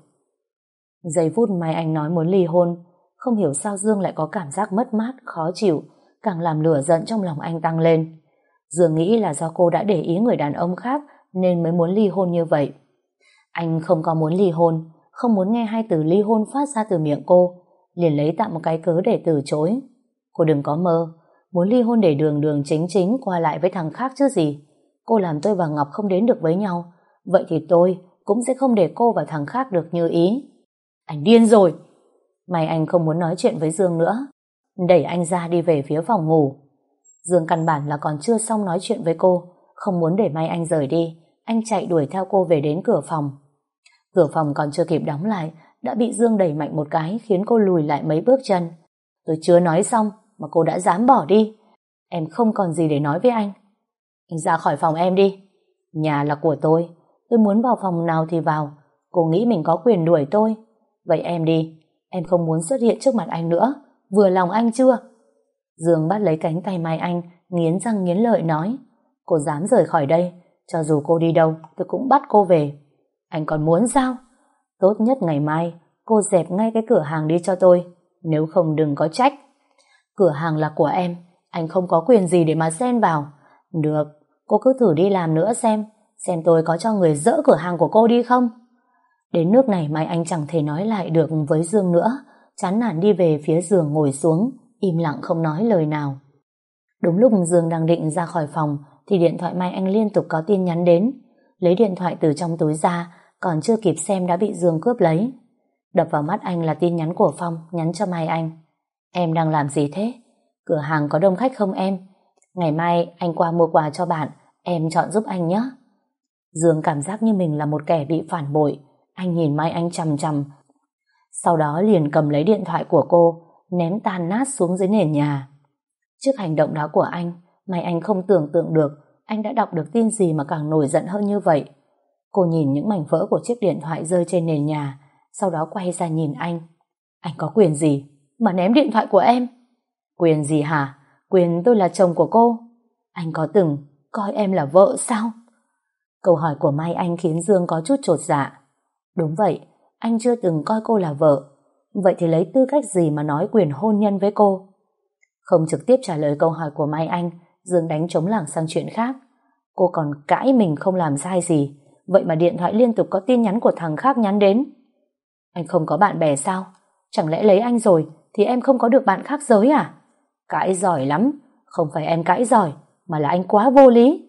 Giây phút mai anh nói muốn ly hôn, không hiểu sao Dương lại có cảm giác mất mát, khó chịu, càng làm lửa giận trong lòng anh tăng lên. Dương nghĩ là do cô đã để ý người đàn ông khác nên mới muốn ly hôn như vậy. Anh không có muốn ly hôn, không muốn nghe hai từ ly hôn phát ra từ miệng cô, liền lấy tạm một cái cớ để từ chối. Cô đừng có mơ, muốn ly hôn để đường đường chính chính qua lại với thằng khác chứ gì. Cô làm tôi và Ngọc không đến được với nhau, vậy thì tôi cũng sẽ không để cô và thằng khác được như ý. Anh điên rồi! May anh không muốn nói chuyện với Dương nữa. Đẩy anh ra đi về phía phòng ngủ. Dương căn bản là còn chưa xong nói chuyện với cô, không muốn để May anh rời đi. Anh chạy đuổi theo cô về đến cửa phòng. Cửa phòng còn chưa kịp đóng lại, đã bị Dương đẩy mạnh một cái khiến cô lùi lại mấy bước chân. Tôi chưa nói xong mà cô đã dám bỏ đi. Em không còn gì để nói với anh. Anh ra khỏi phòng em đi. Nhà là của tôi. Tôi muốn vào phòng nào thì vào. Cô nghĩ mình có quyền đuổi tôi. Vậy em đi. Em không muốn xuất hiện trước mặt anh nữa. Vừa lòng anh chưa? Dương bắt lấy cánh tay Mai Anh, nghiến răng nghiến lợi nói. Cô dám rời khỏi đây. Cho dù cô đi đâu, tôi cũng bắt cô về. Anh còn muốn sao? Tốt nhất ngày mai, cô dẹp ngay cái cửa hàng đi cho tôi. Nếu không đừng có trách. Cửa hàng là của em, anh không có quyền gì để mà xen vào. Được, cô cứ thử đi làm nữa xem, xem tôi có cho người dỡ cửa hàng của cô đi không? Đến nước này mai anh chẳng thể nói lại được với Dương nữa, chán nản đi về phía giường ngồi xuống, im lặng không nói lời nào. Đúng lúc Dương đang định ra khỏi phòng, thì điện thoại Mai Anh liên tục có tin nhắn đến. Lấy điện thoại từ trong túi ra, còn chưa kịp xem đã bị Dương cướp lấy. Đập vào mắt anh là tin nhắn của Phong nhắn cho Mai Anh. Em đang làm gì thế? Cửa hàng có đông khách không em? Ngày mai anh qua mua quà cho bạn, em chọn giúp anh nhé. Dương cảm giác như mình là một kẻ bị phản bội. Anh nhìn Mai Anh chằm chằm. Sau đó liền cầm lấy điện thoại của cô, ném tan nát xuống dưới nền nhà. Trước hành động đó của anh, Mai Anh không tưởng tượng được anh đã đọc được tin gì mà càng nổi giận hơn như vậy. Cô nhìn những mảnh vỡ của chiếc điện thoại rơi trên nền nhà, sau đó quay ra nhìn anh. Anh có quyền gì mà ném điện thoại của em? Quyền gì hả? Quyền tôi là chồng của cô. Anh có từng coi em là vợ sao? Câu hỏi của Mai Anh khiến Dương có chút trột dạ. Đúng vậy, anh chưa từng coi cô là vợ. Vậy thì lấy tư cách gì mà nói quyền hôn nhân với cô? Không trực tiếp trả lời câu hỏi của Mai Anh, Dương đánh chống lảng sang chuyện khác. Cô còn cãi mình không làm sai gì, vậy mà điện thoại liên tục có tin nhắn của thằng khác nhắn đến. Anh không có bạn bè sao? Chẳng lẽ lấy anh rồi thì em không có được bạn khác giới à? Cãi giỏi lắm, không phải em cãi giỏi, mà là anh quá vô lý.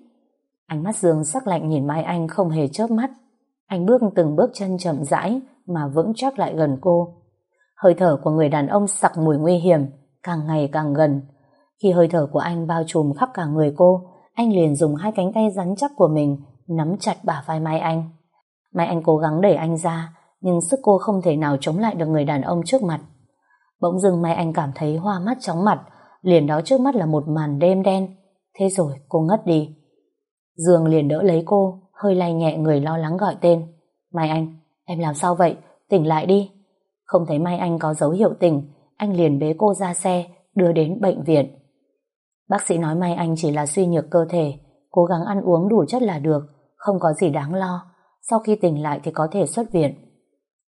Ánh mắt Dương sắc lạnh nhìn Mai Anh không hề chớp mắt. Anh bước từng bước chân chậm rãi mà vững chắc lại gần cô. Hơi thở của người đàn ông sặc mùi nguy hiểm, càng ngày càng gần. Khi hơi thở của anh bao trùm khắp cả người cô, anh liền dùng hai cánh tay rắn chắc của mình nắm chặt bả vai Mai Anh. Mai Anh cố gắng đẩy anh ra, nhưng sức cô không thể nào chống lại được người đàn ông trước mặt. Bỗng dưng Mai Anh cảm thấy hoa mắt chóng mặt, liền đó trước mắt là một màn đêm đen. Thế rồi cô ngất đi. Dương liền đỡ lấy cô, hơi lay nhẹ người lo lắng gọi tên. Mai Anh, em làm sao vậy? Tỉnh lại đi. Không thấy Mai Anh có dấu hiệu tỉnh, anh liền bế cô ra xe, đưa đến bệnh viện. Bác sĩ nói Mai Anh chỉ là suy nhược cơ thể, cố gắng ăn uống đủ chất là được, không có gì đáng lo. Sau khi tỉnh lại thì có thể xuất viện.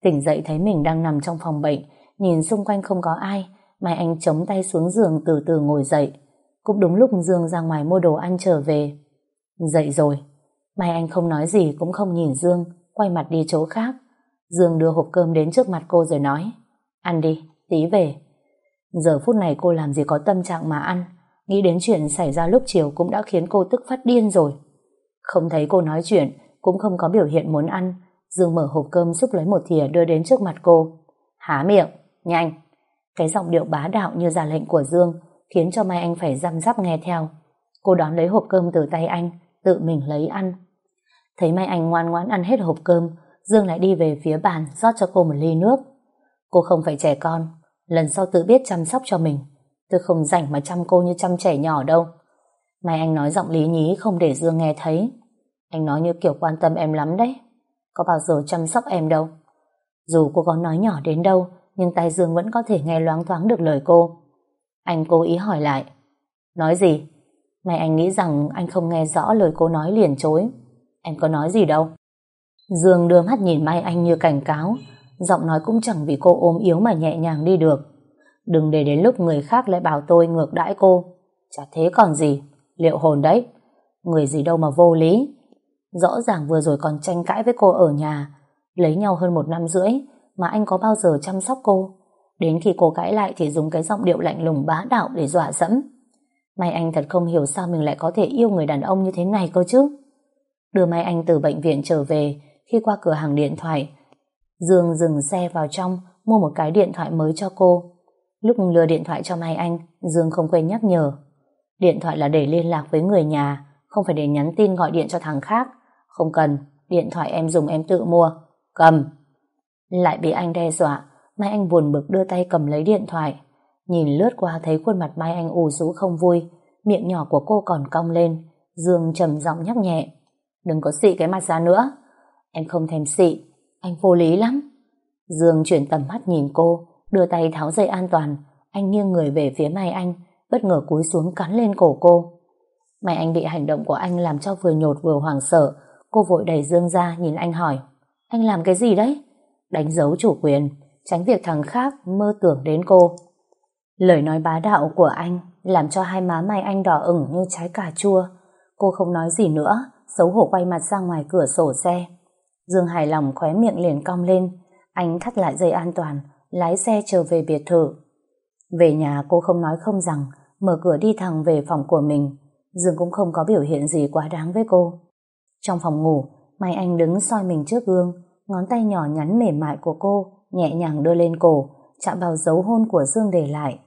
Tỉnh dậy thấy mình đang nằm trong phòng bệnh, nhìn xung quanh không có ai, Mai Anh chống tay xuống giường từ từ ngồi dậy. Cũng đúng lúc Dương ra ngoài mua đồ ăn trở về. Dậy rồi. Mai Anh không nói gì cũng không nhìn Dương, quay mặt đi chỗ khác. Dương đưa hộp cơm đến trước mặt cô rồi nói Ăn đi, tí về. Giờ phút này cô làm gì có tâm trạng mà ăn. Nghĩ đến chuyện xảy ra lúc chiều cũng đã khiến cô tức phát điên rồi. Không thấy cô nói chuyện, cũng không có biểu hiện muốn ăn. Dương mở hộp cơm xúc lấy một thìa đưa đến trước mặt cô. Há miệng, nhanh. Cái giọng điệu bá đạo như ra lệnh của Dương khiến cho Mai Anh phải răm rắp nghe theo. Cô đón lấy hộp cơm từ tay anh, tự mình lấy ăn. Thấy Mai Anh ngoan ngoãn ăn hết hộp cơm, Dương lại đi về phía bàn rót cho cô một ly nước. Cô không phải trẻ con, lần sau tự biết chăm sóc cho mình. Tôi không rảnh mà chăm cô như chăm trẻ nhỏ đâu. Mai Anh nói giọng lý nhí không để Dương nghe thấy. Anh nói như kiểu quan tâm em lắm đấy. Có bao giờ chăm sóc em đâu. Dù cô có nói nhỏ đến đâu, nhưng tay Dương vẫn có thể nghe loáng thoáng được lời cô. Anh cố ý hỏi lại. Nói gì? Mai anh nghĩ rằng anh không nghe rõ lời cô nói liền chối. Em có nói gì đâu. Dương đưa mắt nhìn Mai Anh như cảnh cáo, giọng nói cũng chẳng vì cô ôm yếu mà nhẹ nhàng đi được. Đừng để đến lúc người khác lại bảo tôi ngược đãi cô. Chả thế còn gì, liệu hồn đấy. Người gì đâu mà vô lý. Rõ ràng vừa rồi còn tranh cãi với cô ở nhà, lấy nhau hơn một năm rưỡi, mà anh có bao giờ chăm sóc cô. Đến khi cô cãi lại thì dùng cái giọng điệu lạnh lùng bá đạo để dọa dẫm. may Anh thật không hiểu sao mình lại có thể yêu người đàn ông như thế này cơ chứ. Đưa Mai Anh từ bệnh viện trở về, khi qua cửa hàng điện thoại, Dương dừng xe vào trong, mua một cái điện thoại mới cho cô. Lúc lừa điện thoại cho Mai Anh, Dương không quên nhắc nhở. Điện thoại là để liên lạc với người nhà, không phải để nhắn tin gọi điện cho thằng khác. Không cần, điện thoại em dùng em tự mua. Cầm. Lại bị anh đe dọa, Mai Anh buồn bực đưa tay cầm lấy điện thoại. Nhìn lướt qua thấy khuôn mặt Mai Anh ủ rũ không vui, miệng nhỏ của cô còn cong lên. Dương trầm giọng nhắc nhẹ. Đừng có xị cái mặt ra nữa. Em không thèm xị, anh vô lý lắm. Dương chuyển tầm mắt nhìn cô, đưa tay tháo dây an toàn. Anh nghiêng người về phía Mai Anh, bất ngờ cúi xuống cắn lên cổ cô. Mai Anh bị hành động của anh làm cho vừa nhột vừa hoảng sợ. Cô vội đẩy Dương ra nhìn anh hỏi. Anh làm cái gì đấy? Đánh dấu chủ quyền, tránh việc thằng khác mơ tưởng đến cô. Lời nói bá đạo của anh làm cho hai má Mai Anh đỏ ửng như trái cà chua. Cô không nói gì nữa, xấu hổ quay mặt ra ngoài cửa sổ xe. Dương hài lòng khóe miệng liền cong lên. Anh thắt lại dây an toàn, lái xe trở về biệt thự. Về nhà cô không nói không rằng, mở cửa đi thẳng về phòng của mình. Dương cũng không có biểu hiện gì quá đáng với cô. Trong phòng ngủ, Mai Anh đứng soi mình trước gương, ngón tay nhỏ nhắn mềm mại của cô nhẹ nhàng đưa lên cổ, chạm vào dấu hôn của Dương để lại.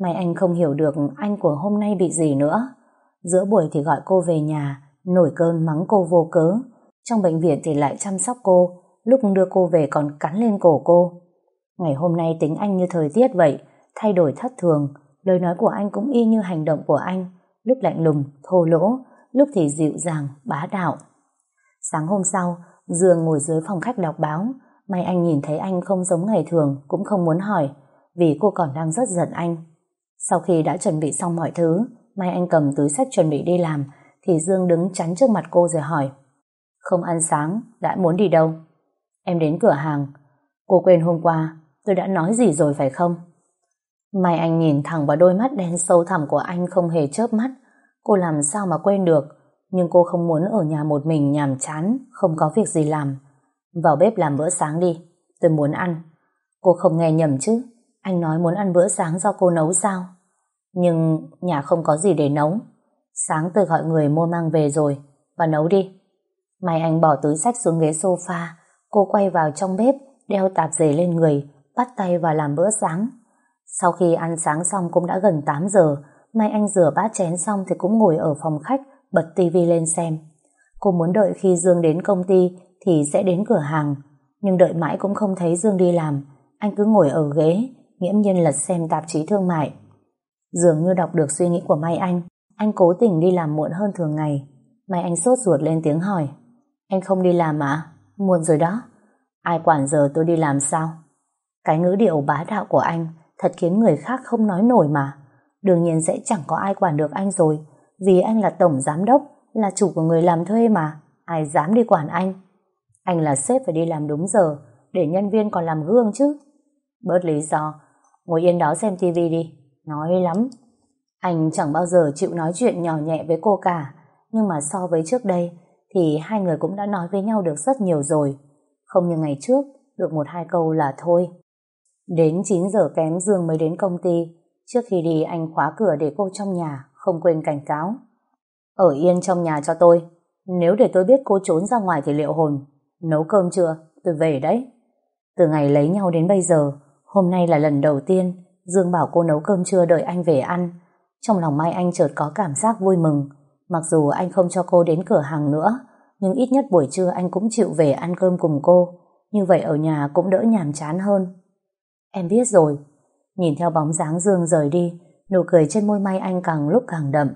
Mai Anh không hiểu được anh của hôm nay bị gì nữa. Giữa buổi thì gọi cô về nhà, nổi cơn mắng cô vô cớ. Trong bệnh viện thì lại chăm sóc cô, lúc đưa cô về còn cắn lên cổ cô. Ngày hôm nay tính anh như thời tiết vậy, thay đổi thất thường, lời nói của anh cũng y như hành động của anh, lúc lạnh lùng, thô lỗ, lúc thì dịu dàng, bá đạo. Sáng hôm sau, Dương ngồi dưới phòng khách đọc báo, may anh nhìn thấy anh không giống ngày thường, cũng không muốn hỏi, vì cô còn đang rất giận anh. Sau khi đã chuẩn bị xong mọi thứ, Mai Anh cầm túi sách chuẩn bị đi làm, thì Dương đứng chắn trước mặt cô rồi hỏi. Không ăn sáng, đã muốn đi đâu? Em đến cửa hàng. Cô quên hôm qua, tôi đã nói gì rồi phải không? Mai Anh nhìn thẳng vào đôi mắt đen sâu thẳm của anh không hề chớp mắt. Cô làm sao mà quên được, nhưng cô không muốn ở nhà một mình nhàm chán, không có việc gì làm. Vào bếp làm bữa sáng đi, tôi muốn ăn. Cô không nghe nhầm chứ, anh nói muốn ăn bữa sáng do cô nấu sao? Nhưng nhà không có gì để nấu. Sáng tôi gọi người mua mang về rồi, và nấu đi. Mai Anh bỏ túi sách xuống ghế sofa, cô quay vào trong bếp, đeo tạp dề lên người, bắt tay vào làm bữa sáng. Sau khi ăn sáng xong cũng đã gần 8 giờ, Mai Anh rửa bát chén xong thì cũng ngồi ở phòng khách, bật tivi lên xem. Cô muốn đợi khi Dương đến công ty thì sẽ đến cửa hàng, nhưng đợi mãi cũng không thấy Dương đi làm. Anh cứ ngồi ở ghế, nghiễm nhiên lật xem tạp chí thương mại. Dường như đọc được suy nghĩ của Mai Anh, anh cố tình đi làm muộn hơn thường ngày. Mai Anh sốt ruột lên tiếng hỏi. Anh không đi làm à? Muộn rồi đó. Ai quản giờ tôi đi làm sao? Cái ngữ điệu bá đạo của anh thật khiến người khác không nói nổi mà. Đương nhiên sẽ chẳng có ai quản được anh rồi, vì anh là tổng giám đốc, là chủ của người làm thuê mà. Ai dám đi quản anh? Anh là sếp phải đi làm đúng giờ, để nhân viên còn làm gương chứ. Bớt lý do, ngồi yên đó xem tivi đi. Nói lắm. Anh chẳng bao giờ chịu nói chuyện nhỏ nhẹ với cô cả, nhưng mà so với trước đây thì hai người cũng đã nói với nhau được rất nhiều rồi. Không như ngày trước, được một hai câu là thôi. Đến 9 giờ kém Dương mới đến công ty. Trước khi đi anh khóa cửa để cô trong nhà, không quên cảnh cáo. Ở yên trong nhà cho tôi. Nếu để tôi biết cô trốn ra ngoài thì liệu hồn. Nấu cơm chưa? Tôi về đấy. Từ ngày lấy nhau đến bây giờ, hôm nay là lần đầu tiên Dương bảo cô nấu cơm trưa đợi anh về ăn. Trong lòng Mai Anh chợt có cảm giác vui mừng. Mặc dù anh không cho cô đến cửa hàng nữa, nhưng ít nhất buổi trưa anh cũng chịu về ăn cơm cùng cô. Như vậy ở nhà cũng đỡ nhàm chán hơn. Em biết rồi. Nhìn theo bóng dáng Dương rời đi, nụ cười trên môi may Anh càng lúc càng đậm.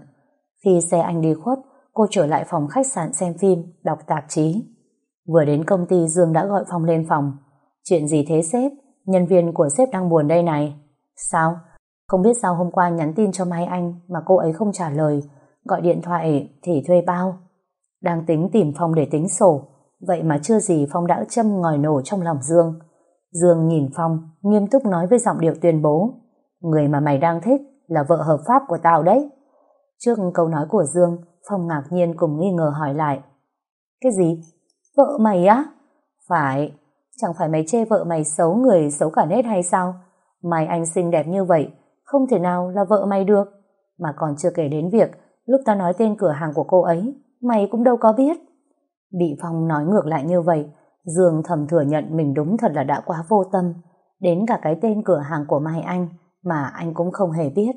Khi xe anh đi khuất, cô trở lại phòng khách sạn xem phim, đọc tạp chí. Vừa đến công ty Dương đã gọi Phong lên phòng. Chuyện gì thế sếp? Nhân viên của sếp đang buồn đây này. Sao? Không biết sao hôm qua nhắn tin cho Mai Anh mà cô ấy không trả lời, gọi điện thoại thì thuê bao. Đang tính tìm Phong để tính sổ, vậy mà chưa gì Phong đã châm ngòi nổ trong lòng Dương. Dương nhìn Phong, nghiêm túc nói với giọng điệu tuyên bố, người mà mày đang thích là vợ hợp pháp của tao đấy. Trước câu nói của Dương, Phong ngạc nhiên cùng nghi ngờ hỏi lại. Cái gì? Vợ mày á? Phải, chẳng phải mày chê vợ mày xấu người xấu cả nết hay sao? Mày anh xinh đẹp như vậy, không thể nào là vợ mày được. Mà còn chưa kể đến việc, lúc tao nói tên cửa hàng của cô ấy, mày cũng đâu có biết. Bị Phong nói ngược lại như vậy, Dương thầm thừa nhận mình đúng thật là đã quá vô tâm. Đến cả cái tên cửa hàng của Mai Anh mà anh cũng không hề biết.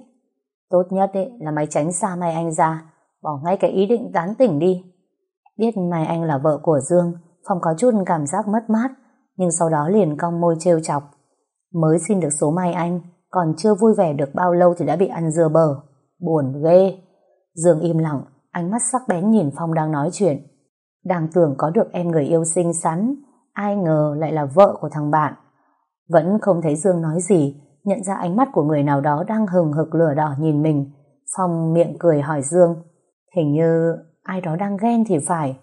Tốt nhất ấy là mày tránh xa Mai Anh ra, bỏ ngay cái ý định tán tỉnh đi. Biết Mai Anh là vợ của Dương, Phong có chút cảm giác mất mát, nhưng sau đó liền cong môi trêu chọc. Mới xin được số Mai Anh, còn chưa vui vẻ được bao lâu thì đã bị ăn dưa bờ. Buồn ghê. Dương im lặng, ánh mắt sắc bén nhìn Phong đang nói chuyện. Đang tưởng có được em người yêu xinh xắn, ai ngờ lại là vợ của thằng bạn. Vẫn không thấy Dương nói gì, nhận ra ánh mắt của người nào đó đang hừng hực lửa đỏ nhìn mình. Phong miệng cười hỏi Dương, hình như ai đó đang ghen thì phải.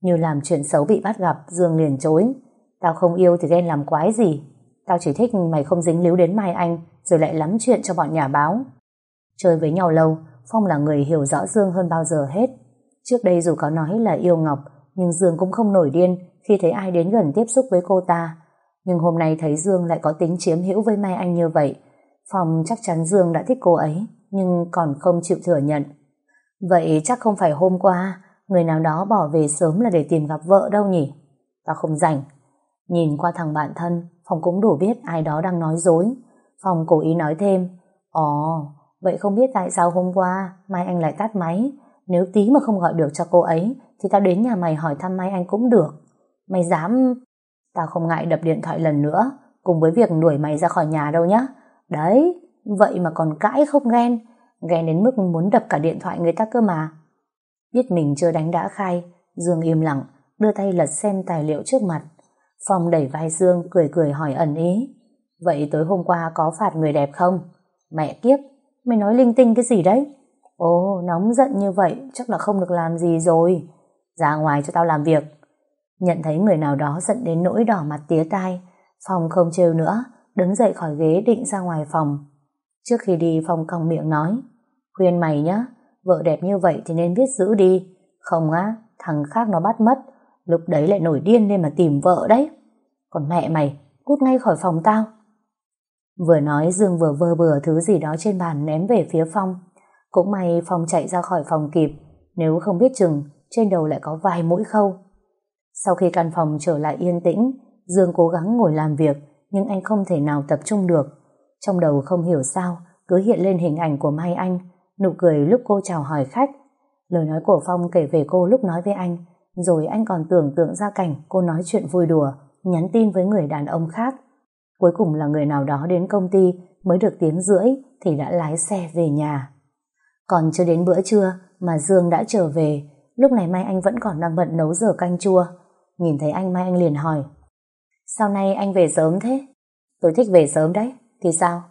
Như làm chuyện xấu bị bắt gặp, Dương liền chối. Tao không yêu thì ghen làm quái gì. Tao chỉ thích mày không dính líu đến Mai Anh, rồi lại lắm chuyện cho bọn nhà báo. Chơi với nhau lâu, Phong là người hiểu rõ Dương hơn bao giờ hết. Trước đây dù có nói là yêu Ngọc, nhưng Dương cũng không nổi điên khi thấy ai đến gần tiếp xúc với cô ta. Nhưng hôm nay thấy Dương lại có tính chiếm hữu với Mai Anh như vậy. Phong chắc chắn Dương đã thích cô ấy, nhưng còn không chịu thừa nhận. Vậy chắc không phải hôm qua, người nào đó bỏ về sớm là để tìm gặp vợ đâu nhỉ? Tao không rảnh. Nhìn qua thằng bạn thân, Phong cũng đủ biết ai đó đang nói dối. Phong cố ý nói thêm, Ồ, vậy không biết tại sao hôm qua Mai Anh lại tắt máy. Nếu tí mà không gọi được cho cô ấy, thì tao đến nhà mày hỏi thăm Mai Anh cũng được. Mày dám... Tao không ngại đập điện thoại lần nữa, cùng với việc đuổi mày ra khỏi nhà đâu nhá. Đấy, vậy mà còn cãi không ghen. Ghen đến mức muốn đập cả điện thoại người ta cơ mà. Biết mình chưa đánh đã khai, Dương im lặng, đưa tay lật xem tài liệu trước mặt. Phong đẩy vai Dương cười cười hỏi ẩn ý. Vậy tối hôm qua có phạt người đẹp không? Mẹ kiếp, mày nói linh tinh cái gì đấy? Ồ, nóng giận như vậy chắc là không được làm gì rồi. Ra ngoài cho tao làm việc. Nhận thấy người nào đó giận đến nỗi đỏ mặt tía tai, Phong không trêu nữa, đứng dậy khỏi ghế định ra ngoài phòng. Trước khi đi Phong cong miệng nói, khuyên mày nhá, vợ đẹp như vậy thì nên biết giữ đi. Không á, thằng khác nó bắt mất, lúc đấy lại nổi điên lên mà tìm vợ đấy. Còn mẹ mày, cút ngay khỏi phòng tao. Vừa nói Dương vừa vơ bừa thứ gì đó trên bàn ném về phía Phong. Cũng may Phong chạy ra khỏi phòng kịp, nếu không biết chừng, trên đầu lại có vài mũi khâu. Sau khi căn phòng trở lại yên tĩnh, Dương cố gắng ngồi làm việc, nhưng anh không thể nào tập trung được. Trong đầu không hiểu sao, cứ hiện lên hình ảnh của Mai Anh, nụ cười lúc cô chào hỏi khách. Lời nói của Phong kể về cô lúc nói với anh, rồi anh còn tưởng tượng ra cảnh cô nói chuyện vui đùa, nhắn tin với người đàn ông khác. Cuối cùng là người nào đó đến công ty mới được tiếng rưỡi thì đã lái xe về nhà. Còn chưa đến bữa trưa mà Dương đã trở về, lúc này Mai Anh vẫn còn đang bận nấu dở canh chua. Nhìn thấy anh Mai Anh liền hỏi Sao nay anh về sớm thế? Tôi thích về sớm đấy, thì sao?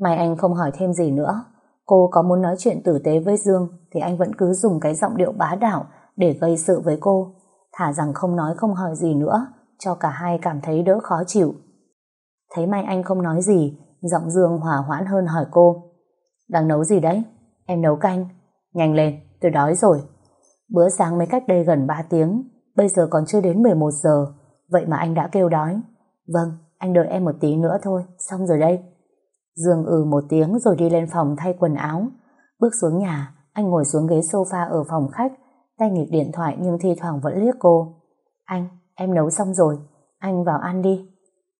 Mai Anh không hỏi thêm gì nữa. Cô có muốn nói chuyện tử tế với Dương thì anh vẫn cứ dùng cái giọng điệu bá đạo để gây sự với cô. Thả rằng không nói không hỏi gì nữa cho cả hai cảm thấy đỡ khó chịu. Thấy Mai Anh không nói gì, giọng Dương hòa hoãn hơn hỏi cô. Đang nấu gì đấy? Em nấu canh. Nhanh lên, tôi đói rồi. Bữa sáng mới cách đây gần 3 tiếng, bây giờ còn chưa đến 11 giờ, vậy mà anh đã kêu đói. Vâng, anh đợi em một tí nữa thôi, xong rồi đây. Dương ừ một tiếng rồi đi lên phòng thay quần áo. Bước xuống nhà, anh ngồi xuống ghế sofa ở phòng khách, tay nghịch điện thoại nhưng thi thoảng vẫn liếc cô. Anh, em nấu xong rồi, anh vào ăn đi.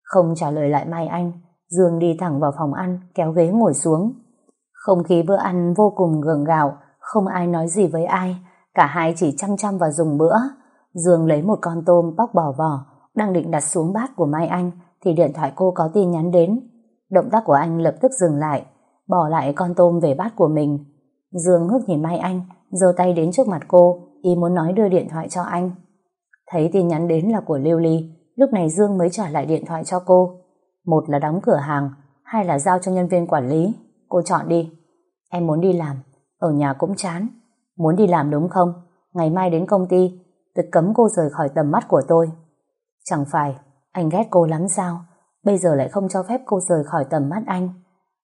Không trả lời lại Mai Anh, Dương đi thẳng vào phòng ăn, kéo ghế ngồi xuống. Không khí bữa ăn vô cùng gượng gạo, không ai nói gì với ai, cả hai chỉ chăm chăm vào dùng bữa. Dương lấy một con tôm bóc bỏ vỏ, đang định đặt xuống bát của Mai Anh, thì điện thoại cô có tin nhắn đến. Động tác của anh lập tức dừng lại, bỏ lại con tôm về bát của mình. Dương ngước nhìn Mai Anh, giơ tay đến trước mặt cô, ý muốn nói đưa điện thoại cho anh. Thấy tin nhắn đến là của Lưu Ly, lúc này Dương mới trả lại điện thoại cho cô. Một là đóng cửa hàng, hai là giao cho nhân viên quản lý. Cô chọn đi. Em muốn đi làm, ở nhà cũng chán. Muốn đi làm đúng không? Ngày mai đến công ty, tôi cấm cô rời khỏi tầm mắt của tôi. Chẳng phải, anh ghét cô lắm sao? Bây giờ lại không cho phép cô rời khỏi tầm mắt anh.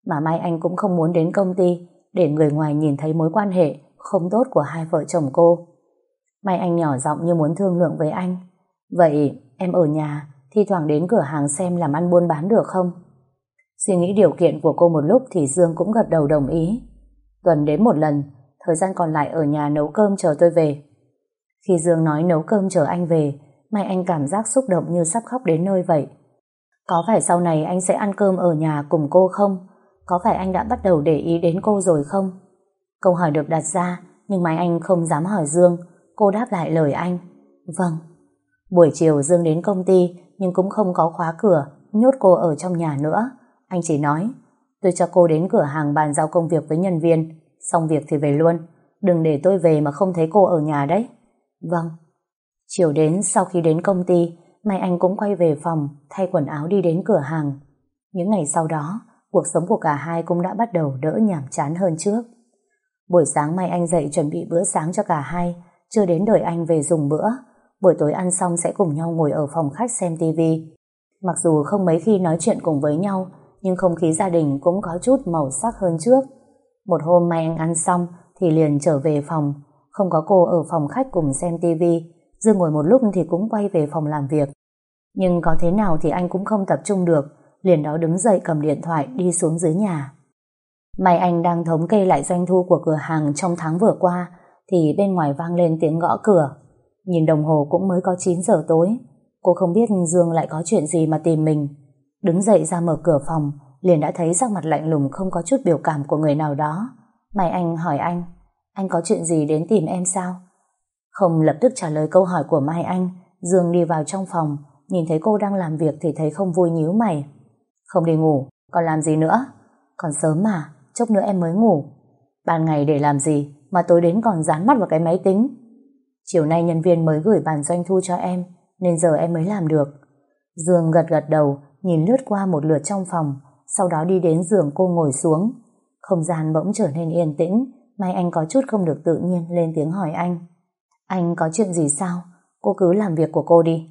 Mà mai anh cũng không muốn đến công ty để người ngoài nhìn thấy mối quan hệ không tốt của hai vợ chồng cô. Mai anh nhỏ giọng như muốn thương lượng với anh. Vậy em ở nhà thi thoảng đến cửa hàng xem làm ăn buôn bán được không? Suy nghĩ điều kiện của cô một lúc thì Dương cũng gật đầu đồng ý. Tuần đến một lần, thời gian còn lại ở nhà nấu cơm chờ tôi về. Khi Dương nói nấu cơm chờ anh về, Mai Anh cảm giác xúc động như sắp khóc đến nơi vậy. Có phải sau này anh sẽ ăn cơm ở nhà cùng cô không? Có phải anh đã bắt đầu để ý đến cô rồi không? Câu hỏi được đặt ra, nhưng Mai Anh không dám hỏi Dương. Cô đáp lại lời anh. Vâng. Buổi chiều Dương đến công ty, nhưng cũng không có khóa cửa, nhốt cô ở trong nhà nữa. Anh chỉ nói, tôi cho cô đến cửa hàng bàn giao công việc với nhân viên, xong việc thì về luôn. Đừng để tôi về mà không thấy cô ở nhà đấy. Vâng. Chiều đến sau khi đến công ty, Mai Anh cũng quay về phòng, thay quần áo đi đến cửa hàng. Những ngày sau đó, cuộc sống của cả hai cũng đã bắt đầu đỡ nhàm chán hơn trước. Buổi sáng Mai Anh dậy chuẩn bị bữa sáng cho cả hai, chưa đến đợi anh về dùng bữa. Buổi tối ăn xong sẽ cùng nhau ngồi ở phòng khách xem tivi. Mặc dù không mấy khi nói chuyện cùng với nhau, nhưng không khí gia đình cũng có chút màu sắc hơn trước. Một hôm Mai Anh ăn xong thì liền trở về phòng, không có cô ở phòng khách cùng xem tivi. Dương ngồi một lúc thì cũng quay về phòng làm việc. Nhưng có thế nào thì anh cũng không tập trung được, liền đó đứng dậy cầm điện thoại đi xuống dưới nhà. May anh đang thống kê lại doanh thu của cửa hàng trong tháng vừa qua, thì bên ngoài vang lên tiếng gõ cửa. Nhìn đồng hồ cũng mới có 9 giờ tối. Cô không biết Dương lại có chuyện gì mà tìm mình. Đứng dậy ra mở cửa phòng, liền đã thấy sắc mặt lạnh lùng không có chút biểu cảm của người nào đó. mày anh hỏi anh, anh có chuyện gì đến tìm em sao? Không lập tức trả lời câu hỏi của Mai Anh, Dương đi vào trong phòng, nhìn thấy cô đang làm việc thì thấy không vui nhíu mày. Không đi ngủ, còn làm gì nữa? Còn sớm mà, chốc nữa em mới ngủ. Ban ngày để làm gì mà tối đến còn dán mắt vào cái máy tính? Chiều nay nhân viên mới gửi bản doanh thu cho em, nên giờ em mới làm được. Dương gật gật đầu, nhìn lướt qua một lượt trong phòng, sau đó đi đến giường cô ngồi xuống. Không gian bỗng trở nên yên tĩnh, Mai Anh có chút không được tự nhiên lên tiếng hỏi anh. Anh có chuyện gì sao? Cô cứ làm việc của cô đi.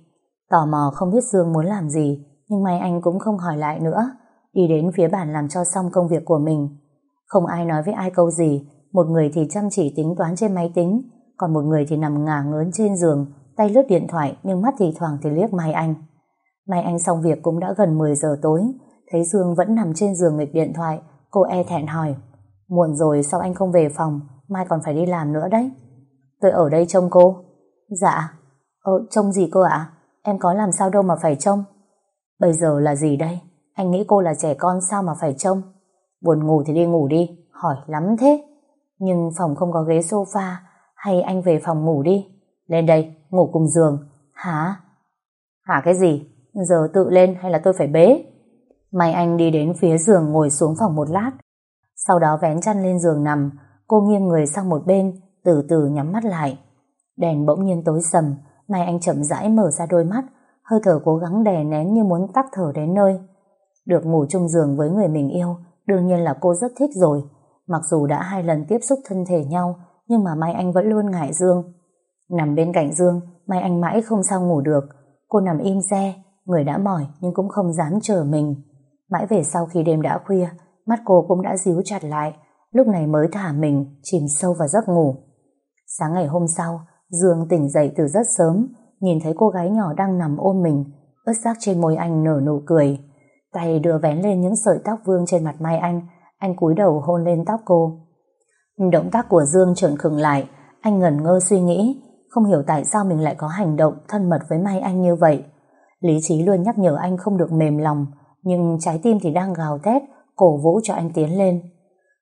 Tò mò không biết Dương muốn làm gì, nhưng Mai Anh cũng không hỏi lại nữa. Đi đến phía bàn làm cho xong công việc của mình. Không ai nói với ai câu gì, một người thì chăm chỉ tính toán trên máy tính, còn một người thì nằm ngả ngớn trên giường, tay lướt điện thoại nhưng mắt thì thoảng thì liếc Mai Anh. Mai Anh xong việc cũng đã gần 10 giờ tối, thấy Dương vẫn nằm trên giường nghịch điện thoại, cô e thẹn hỏi. Muộn rồi sao anh không về phòng, mai còn phải đi làm nữa đấy. Tôi ở đây trông cô. Dạ. Ờ, trông gì cô ạ? Em có làm sao đâu mà phải trông. Bây giờ là gì đây? Anh nghĩ cô là trẻ con sao mà phải trông? Buồn ngủ thì đi ngủ đi, hỏi lắm thế. Nhưng phòng không có ghế sofa, hay anh về phòng ngủ đi. Lên đây, ngủ cùng giường. Hả? Hả cái gì? Giờ tự lên hay là tôi phải bế? May anh đi đến phía giường ngồi xuống phòng một lát. Sau đó vén chăn lên giường nằm, cô nghiêng người sang một bên, từ từ nhắm mắt lại. Đèn bỗng nhiên tối sầm, Mai Anh chậm rãi mở ra đôi mắt, hơi thở cố gắng đè nén như muốn tắt thở đến nơi. Được ngủ chung giường với người mình yêu, đương nhiên là cô rất thích rồi. Mặc dù đã hai lần tiếp xúc thân thể nhau, nhưng mà Mai Anh vẫn luôn ngại Dương. Nằm bên cạnh Dương, Mai Anh mãi không sao ngủ được. Cô nằm im re, người đã mỏi nhưng cũng không dám chờ mình. Mãi về sau khi đêm đã khuya, mắt cô cũng đã díu chặt lại, lúc này mới thả mình chìm sâu vào giấc ngủ. Sáng ngày hôm sau, Dương tỉnh dậy từ rất sớm, nhìn thấy cô gái nhỏ đang nằm ôm mình, ướt xác trên môi anh nở nụ cười. Tay đưa vén lên những sợi tóc vương trên mặt Mai Anh, anh cúi đầu hôn lên tóc cô. Động tác của Dương trợn khừng lại, anh ngẩn ngơ suy nghĩ, không hiểu tại sao mình lại có hành động thân mật với Mai Anh như vậy. Lý trí luôn nhắc nhở anh không được mềm lòng, nhưng trái tim thì đang gào thét, cổ vũ cho anh tiến lên.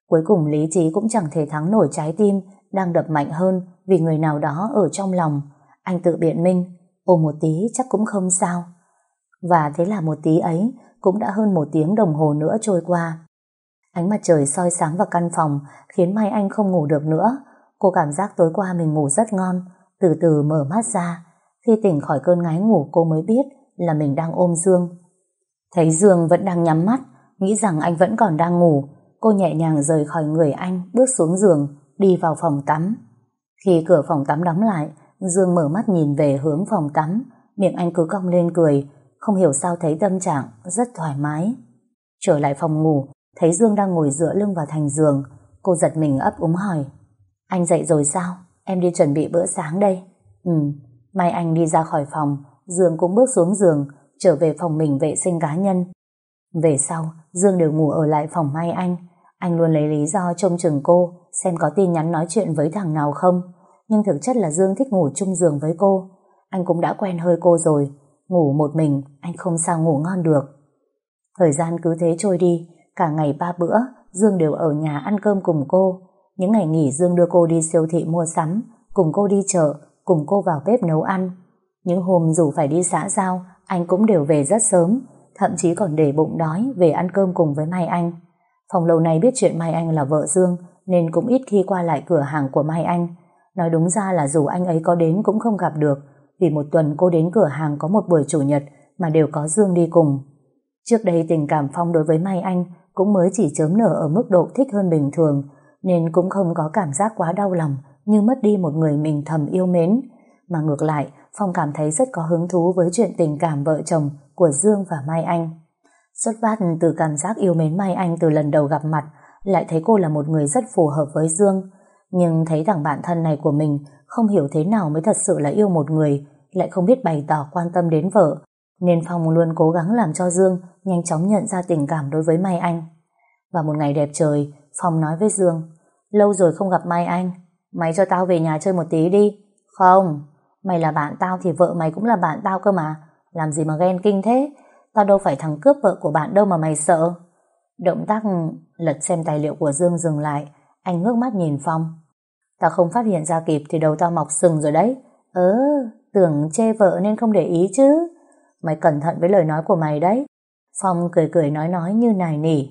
Cuối cùng lý trí cũng chẳng thể thắng nổi trái tim đang đập mạnh hơn vì người nào đó ở trong lòng. Anh tự biện minh, ôm một tí chắc cũng không sao. Và thế là một tí ấy cũng đã hơn một tiếng đồng hồ nữa trôi qua. Ánh mặt trời soi sáng vào căn phòng khiến Mai Anh không ngủ được nữa. Cô cảm giác tối qua mình ngủ rất ngon, từ từ mở mắt ra. Khi tỉnh khỏi cơn ngái ngủ cô mới biết là mình đang ôm Dương. Thấy Dương vẫn đang nhắm mắt, nghĩ rằng anh vẫn còn đang ngủ, cô nhẹ nhàng rời khỏi người anh, bước xuống giường, đi vào phòng tắm. Khi cửa phòng tắm đóng lại, Dương mở mắt nhìn về hướng phòng tắm, miệng anh cứ cong lên cười, không hiểu sao thấy tâm trạng rất thoải mái. Trở lại phòng ngủ, thấy Dương đang ngồi dựa lưng vào thành giường, cô giật mình ấp úng hỏi. Anh dậy rồi sao? Em đi chuẩn bị bữa sáng đây. Ừ, mai anh đi ra khỏi phòng, Dương cũng bước xuống giường, trở về phòng mình vệ sinh cá nhân. Về sau, Dương đều ngủ ở lại phòng may Anh. Anh luôn lấy lý do trông chừng cô, xem có tin nhắn nói chuyện với thằng nào không. Nhưng thực chất là Dương thích ngủ chung giường với cô. Anh cũng đã quen hơi cô rồi. Ngủ một mình, anh không sao ngủ ngon được. Thời gian cứ thế trôi đi, cả ngày ba bữa, Dương đều ở nhà ăn cơm cùng cô. Những ngày nghỉ Dương đưa cô đi siêu thị mua sắm, cùng cô đi chợ, cùng cô vào bếp nấu ăn. Những hôm dù phải đi xã giao, anh cũng đều về rất sớm, thậm chí còn để bụng đói về ăn cơm cùng với Mai Anh. Phòng lâu nay biết chuyện Mai Anh là vợ Dương, nên cũng ít khi qua lại cửa hàng của Mai Anh. Nói đúng ra là dù anh ấy có đến cũng không gặp được, vì một tuần cô đến cửa hàng có một buổi chủ nhật mà đều có Dương đi cùng. Trước đây tình cảm Phong đối với Mai Anh cũng mới chỉ chớm nở ở mức độ thích hơn bình thường, nên cũng không có cảm giác quá đau lòng như mất đi một người mình thầm yêu mến. Mà ngược lại, Phong cảm thấy rất có hứng thú với chuyện tình cảm vợ chồng của Dương và Mai Anh. Xuất phát từ cảm giác yêu mến Mai Anh từ lần đầu gặp mặt, lại thấy cô là một người rất phù hợp với Dương. Nhưng thấy thằng bạn thân này của mình không hiểu thế nào mới thật sự là yêu một người, lại không biết bày tỏ quan tâm đến vợ. Nên Phong luôn cố gắng làm cho Dương nhanh chóng nhận ra tình cảm đối với Mai Anh. Và một ngày đẹp trời, Phong nói với Dương, lâu rồi không gặp Mai Anh, mày cho tao về nhà chơi một tí đi. Không, Mày là bạn tao thì vợ mày cũng là bạn tao cơ mà. Làm gì mà ghen kinh thế? Tao đâu phải thằng cướp vợ của bạn đâu mà mày sợ. Động tác ừ, lật xem tài liệu của Dương dừng lại. Anh ngước mắt nhìn Phong. Tao không phát hiện ra kịp thì đầu tao mọc sừng rồi đấy. Ơ, tưởng chê vợ nên không để ý chứ. Mày cẩn thận với lời nói của mày đấy. Phong cười cười nói nói như nài nỉ.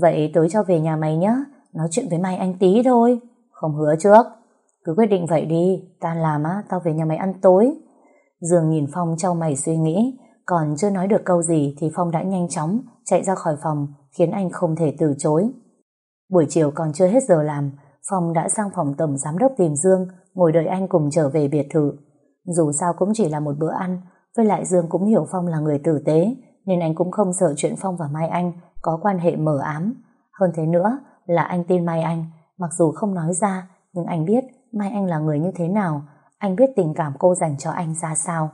Vậy tối cho về nhà mày nhé. Nói chuyện với mày anh tí thôi. Không hứa trước. Cứ quyết định vậy đi, tan làm á, tao về nhà mày ăn tối. Dương nhìn Phong trao mày suy nghĩ, còn chưa nói được câu gì thì Phong đã nhanh chóng chạy ra khỏi phòng, khiến anh không thể từ chối. Buổi chiều còn chưa hết giờ làm, Phong đã sang phòng tổng giám đốc tìm Dương, ngồi đợi anh cùng trở về biệt thự. Dù sao cũng chỉ là một bữa ăn, với lại Dương cũng hiểu Phong là người tử tế, nên anh cũng không sợ chuyện Phong và Mai Anh có quan hệ mờ ám. Hơn thế nữa là anh tin Mai Anh, mặc dù không nói ra, nhưng anh biết Mai Anh là người như thế nào, anh biết tình cảm cô dành cho anh ra sao.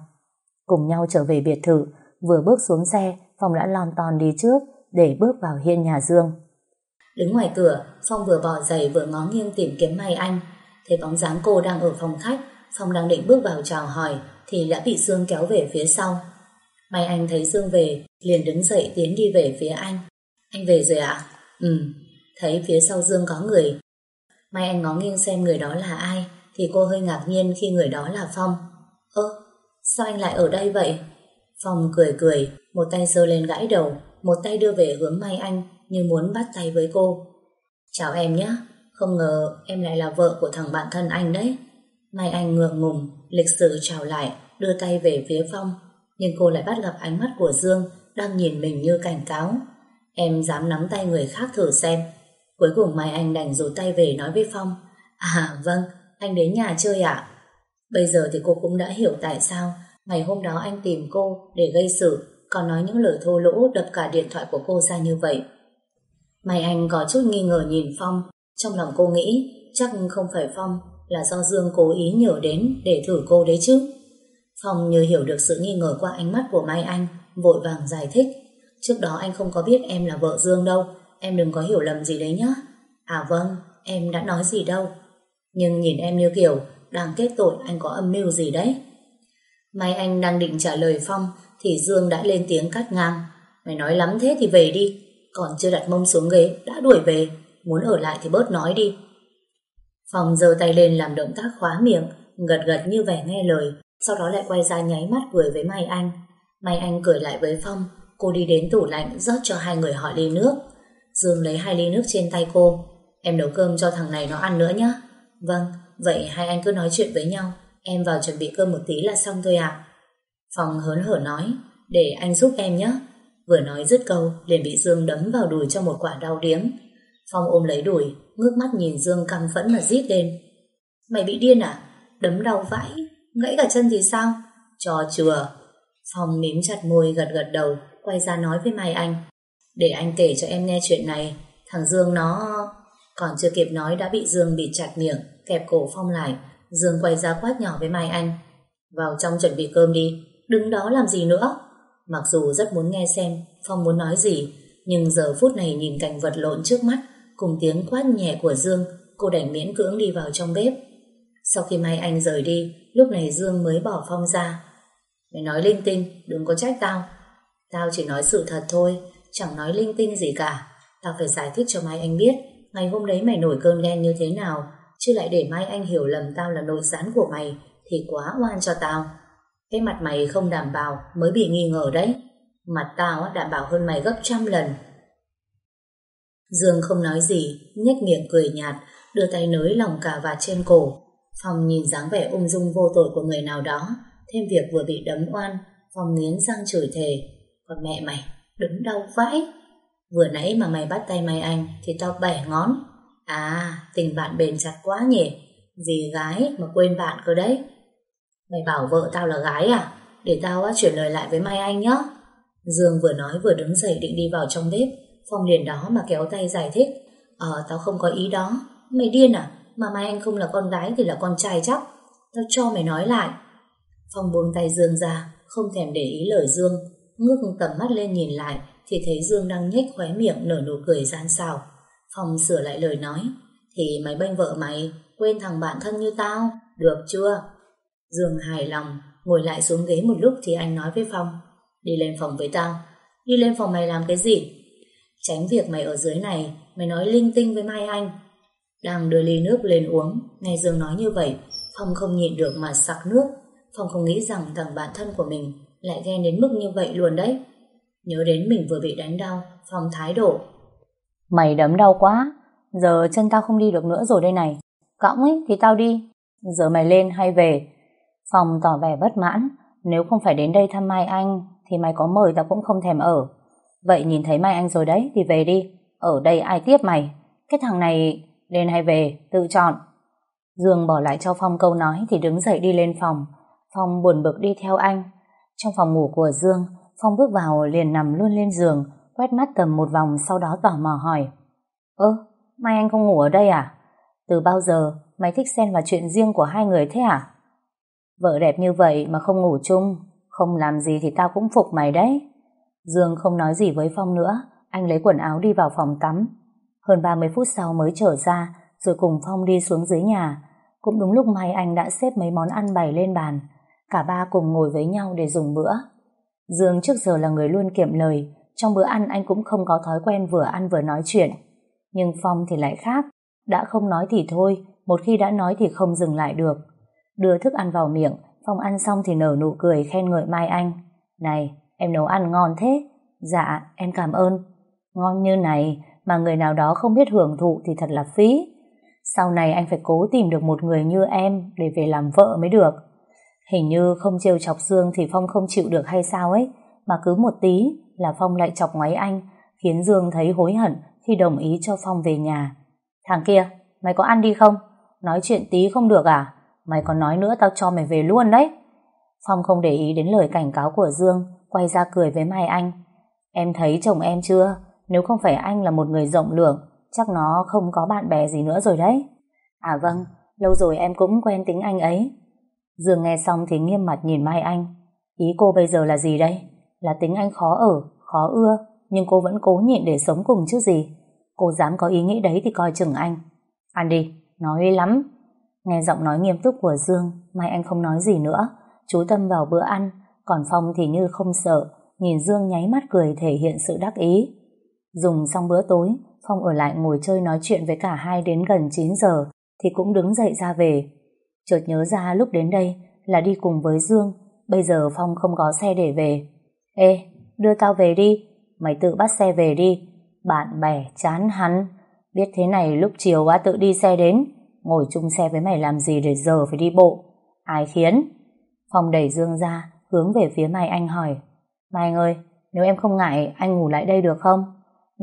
Cùng nhau trở về biệt thự, vừa bước xuống xe, Phong đã lon ton đi trước để bước vào hiên nhà Dương. Đứng ngoài cửa, Phong vừa bỏ giày vừa ngó nghiêng tìm kiếm may Anh. Thấy bóng dáng cô đang ở phòng khách, Phong đang định bước vào chào hỏi thì đã bị Dương kéo về phía sau. may Anh thấy Dương về, liền đứng dậy tiến đi về phía anh. Anh về rồi ạ? À? Ừ, thấy phía sau Dương có người may Anh ngó nghiêng xem người đó là ai thì cô hơi ngạc nhiên khi người đó là Phong. Ơ, sao anh lại ở đây vậy? Phong cười cười, một tay giơ lên gãi đầu, một tay đưa về hướng Mai Anh như muốn bắt tay với cô. Chào em nhé, không ngờ em lại là vợ của thằng bạn thân anh đấy. Mai Anh ngượng ngùng, lịch sự chào lại, đưa tay về phía Phong, nhưng cô lại bắt gặp ánh mắt của Dương đang nhìn mình như cảnh cáo. Em dám nắm tay người khác thử xem. Cuối cùng Mai Anh đành rủ tay về nói với Phong À vâng, anh đến nhà chơi ạ Bây giờ thì cô cũng đã hiểu tại sao Ngày hôm đó anh tìm cô để gây sự Còn nói những lời thô lỗ đập cả điện thoại của cô ra như vậy mày Anh có chút nghi ngờ nhìn Phong Trong lòng cô nghĩ Chắc không phải Phong là do Dương cố ý nhờ đến để thử cô đấy chứ. Phong như hiểu được sự nghi ngờ qua ánh mắt của Mai Anh, vội vàng giải thích. Trước đó anh không có biết em là vợ Dương đâu, em đừng có hiểu lầm gì đấy nhá. À vâng, em đã nói gì đâu. Nhưng nhìn em như kiểu đang kết tội anh có âm mưu gì đấy. Mai Anh đang định trả lời Phong thì Dương đã lên tiếng cắt ngang. Mày nói lắm thế thì về đi, còn chưa đặt mông xuống ghế đã đuổi về, muốn ở lại thì bớt nói đi. Phong giơ tay lên làm động tác khóa miệng, gật gật như vẻ nghe lời, sau đó lại quay ra nháy mắt cười với Mai Anh. Mai Anh cười lại với Phong, cô đi đến tủ lạnh rót cho hai người họ ly nước. Dương lấy hai ly nước trên tay cô. Em nấu cơm cho thằng này nó ăn nữa nhé. Vâng, vậy hai anh cứ nói chuyện với nhau. Em vào chuẩn bị cơm một tí là xong thôi ạ. Phong hớn hở nói, để anh giúp em nhé. Vừa nói dứt câu, liền bị Dương đấm vào đùi cho một quả đau điếng. Phong ôm lấy đùi, ngước mắt nhìn Dương căm phẫn mà rít lên. Mày bị điên à? Đấm đau vãi, gãy cả chân thì sao? Cho chừa. Phong mím chặt môi gật gật đầu, quay ra nói với Mai Anh. Để anh kể cho em nghe chuyện này, thằng Dương nó... Còn chưa kịp nói đã bị Dương bị chặt miệng, kẹp cổ Phong lại. Dương quay ra quát nhỏ với Mai Anh. Vào trong chuẩn bị cơm đi, đứng đó làm gì nữa? Mặc dù rất muốn nghe xem Phong muốn nói gì, nhưng giờ phút này nhìn cảnh vật lộn trước mắt, cùng tiếng quát nhẹ của Dương, cô đành miễn cưỡng đi vào trong bếp. Sau khi Mai Anh rời đi, lúc này Dương mới bỏ Phong ra. Mày nói linh tinh, đừng có trách tao. Tao chỉ nói sự thật thôi, chẳng nói linh tinh gì cả. Tao phải giải thích cho Mai Anh biết, ngày hôm đấy mày nổi cơn ghen như thế nào, chứ lại để Mai Anh hiểu lầm tao là nội gián của mày, thì quá oan cho tao. Cái mặt mày không đảm bảo mới bị nghi ngờ đấy. Mặt tao đảm bảo hơn mày gấp trăm lần. Dương không nói gì, nhếch miệng cười nhạt, đưa tay nới lòng cà vạt trên cổ. Phong nhìn dáng vẻ ung dung vô tội của người nào đó, thêm việc vừa bị đấm oan, Phong nghiến răng chửi thề. Còn mẹ mày, đứng đau vãi. Vừa nãy mà mày bắt tay mày anh thì tao bẻ ngón. À, tình bạn bền chặt quá nhỉ. Vì gái mà quên bạn cơ đấy. Mày bảo vợ tao là gái à? Để tao á, chuyển lời lại với Mai Anh nhé. Dương vừa nói vừa đứng dậy định đi vào trong bếp. Phong liền đó mà kéo tay giải thích. Ờ, tao không có ý đó. Mày điên à? Mà Mai Anh không là con gái thì là con trai chắc. Tao cho mày nói lại. Phong buông tay Dương ra, không thèm để ý lời Dương. Ngước tầm mắt lên nhìn lại thì thấy Dương đang nhếch khóe miệng nở nụ cười gian xào. Phong sửa lại lời nói. Thì mày bênh vợ mày, quên thằng bạn thân như tao. Được chưa? Dương hài lòng, ngồi lại xuống ghế một lúc thì anh nói với Phong. Đi lên phòng với tao. Đi lên phòng mày làm cái gì? Tránh việc mày ở dưới này, mày nói linh tinh với Mai Anh. Đang đưa ly nước lên uống, nghe Dương nói như vậy, Phong không nhịn được mà sặc nước. Phong không nghĩ rằng thằng bạn thân của mình lại ghen đến mức như vậy luôn đấy. Nhớ đến mình vừa bị đánh đau, Phong thái độ. Mày đấm đau quá, giờ chân tao không đi được nữa rồi đây này. Cõng ấy thì tao đi, giờ mày lên hay về, Phong tỏ vẻ bất mãn, nếu không phải đến đây thăm Mai Anh thì mày có mời tao cũng không thèm ở. Vậy nhìn thấy Mai Anh rồi đấy thì về đi, ở đây ai tiếp mày? Cái thằng này lên hay về, tự chọn. Dương bỏ lại cho Phong câu nói thì đứng dậy đi lên phòng. Phong buồn bực đi theo anh. Trong phòng ngủ của Dương, Phong bước vào liền nằm luôn lên giường, quét mắt tầm một vòng sau đó tò mò hỏi. Ơ, Mai Anh không ngủ ở đây à? Từ bao giờ mày thích xen vào chuyện riêng của hai người thế à? Vợ đẹp như vậy mà không ngủ chung, không làm gì thì tao cũng phục mày đấy. Dương không nói gì với Phong nữa, anh lấy quần áo đi vào phòng tắm. Hơn 30 phút sau mới trở ra, rồi cùng Phong đi xuống dưới nhà. Cũng đúng lúc Mai Anh đã xếp mấy món ăn bày lên bàn. Cả ba cùng ngồi với nhau để dùng bữa. Dương trước giờ là người luôn kiệm lời, trong bữa ăn anh cũng không có thói quen vừa ăn vừa nói chuyện. Nhưng Phong thì lại khác, đã không nói thì thôi, một khi đã nói thì không dừng lại được. Đưa thức ăn vào miệng, Phong ăn xong thì nở nụ cười khen ngợi Mai Anh. Này, em nấu ăn ngon thế. Dạ, em cảm ơn. Ngon như này, mà người nào đó không biết hưởng thụ thì thật là phí. Sau này anh phải cố tìm được một người như em để về làm vợ mới được. Hình như không trêu chọc Dương thì Phong không chịu được hay sao ấy, mà cứ một tí là Phong lại chọc ngoáy anh, khiến Dương thấy hối hận khi đồng ý cho Phong về nhà. Thằng kia, mày có ăn đi không? Nói chuyện tí không được à? Mày còn nói nữa tao cho mày về luôn đấy. Phong không để ý đến lời cảnh cáo của Dương, quay ra cười với Mai Anh. Em thấy chồng em chưa? Nếu không phải anh là một người rộng lượng, chắc nó không có bạn bè gì nữa rồi đấy. À vâng, lâu rồi em cũng quen tính anh ấy. Dương nghe xong thì nghiêm mặt nhìn Mai Anh. Ý cô bây giờ là gì đây? Là tính anh khó ở, khó ưa, nhưng cô vẫn cố nhịn để sống cùng chứ gì. Cô dám có ý nghĩ đấy thì coi chừng anh. Ăn đi, nói lắm. Nghe giọng nói nghiêm túc của Dương, Mai Anh không nói gì nữa, chú tâm vào bữa ăn, còn Phong thì như không sợ, nhìn Dương nháy mắt cười thể hiện sự đắc ý. Dùng xong bữa tối, Phong ở lại ngồi chơi nói chuyện với cả hai đến gần 9 giờ, thì cũng đứng dậy ra về. Chợt nhớ ra lúc đến đây là đi cùng với Dương, bây giờ Phong không có xe để về. Ê, đưa tao về đi, mày tự bắt xe về đi. Bạn bè chán hắn, biết thế này lúc chiều á tự đi xe đến, ngồi chung xe với mày làm gì để giờ phải đi bộ. Ai khiến? Phong đẩy Dương ra, hướng về phía Mai Anh hỏi. Mai Anh ơi, nếu em không ngại, anh ngủ lại đây được không?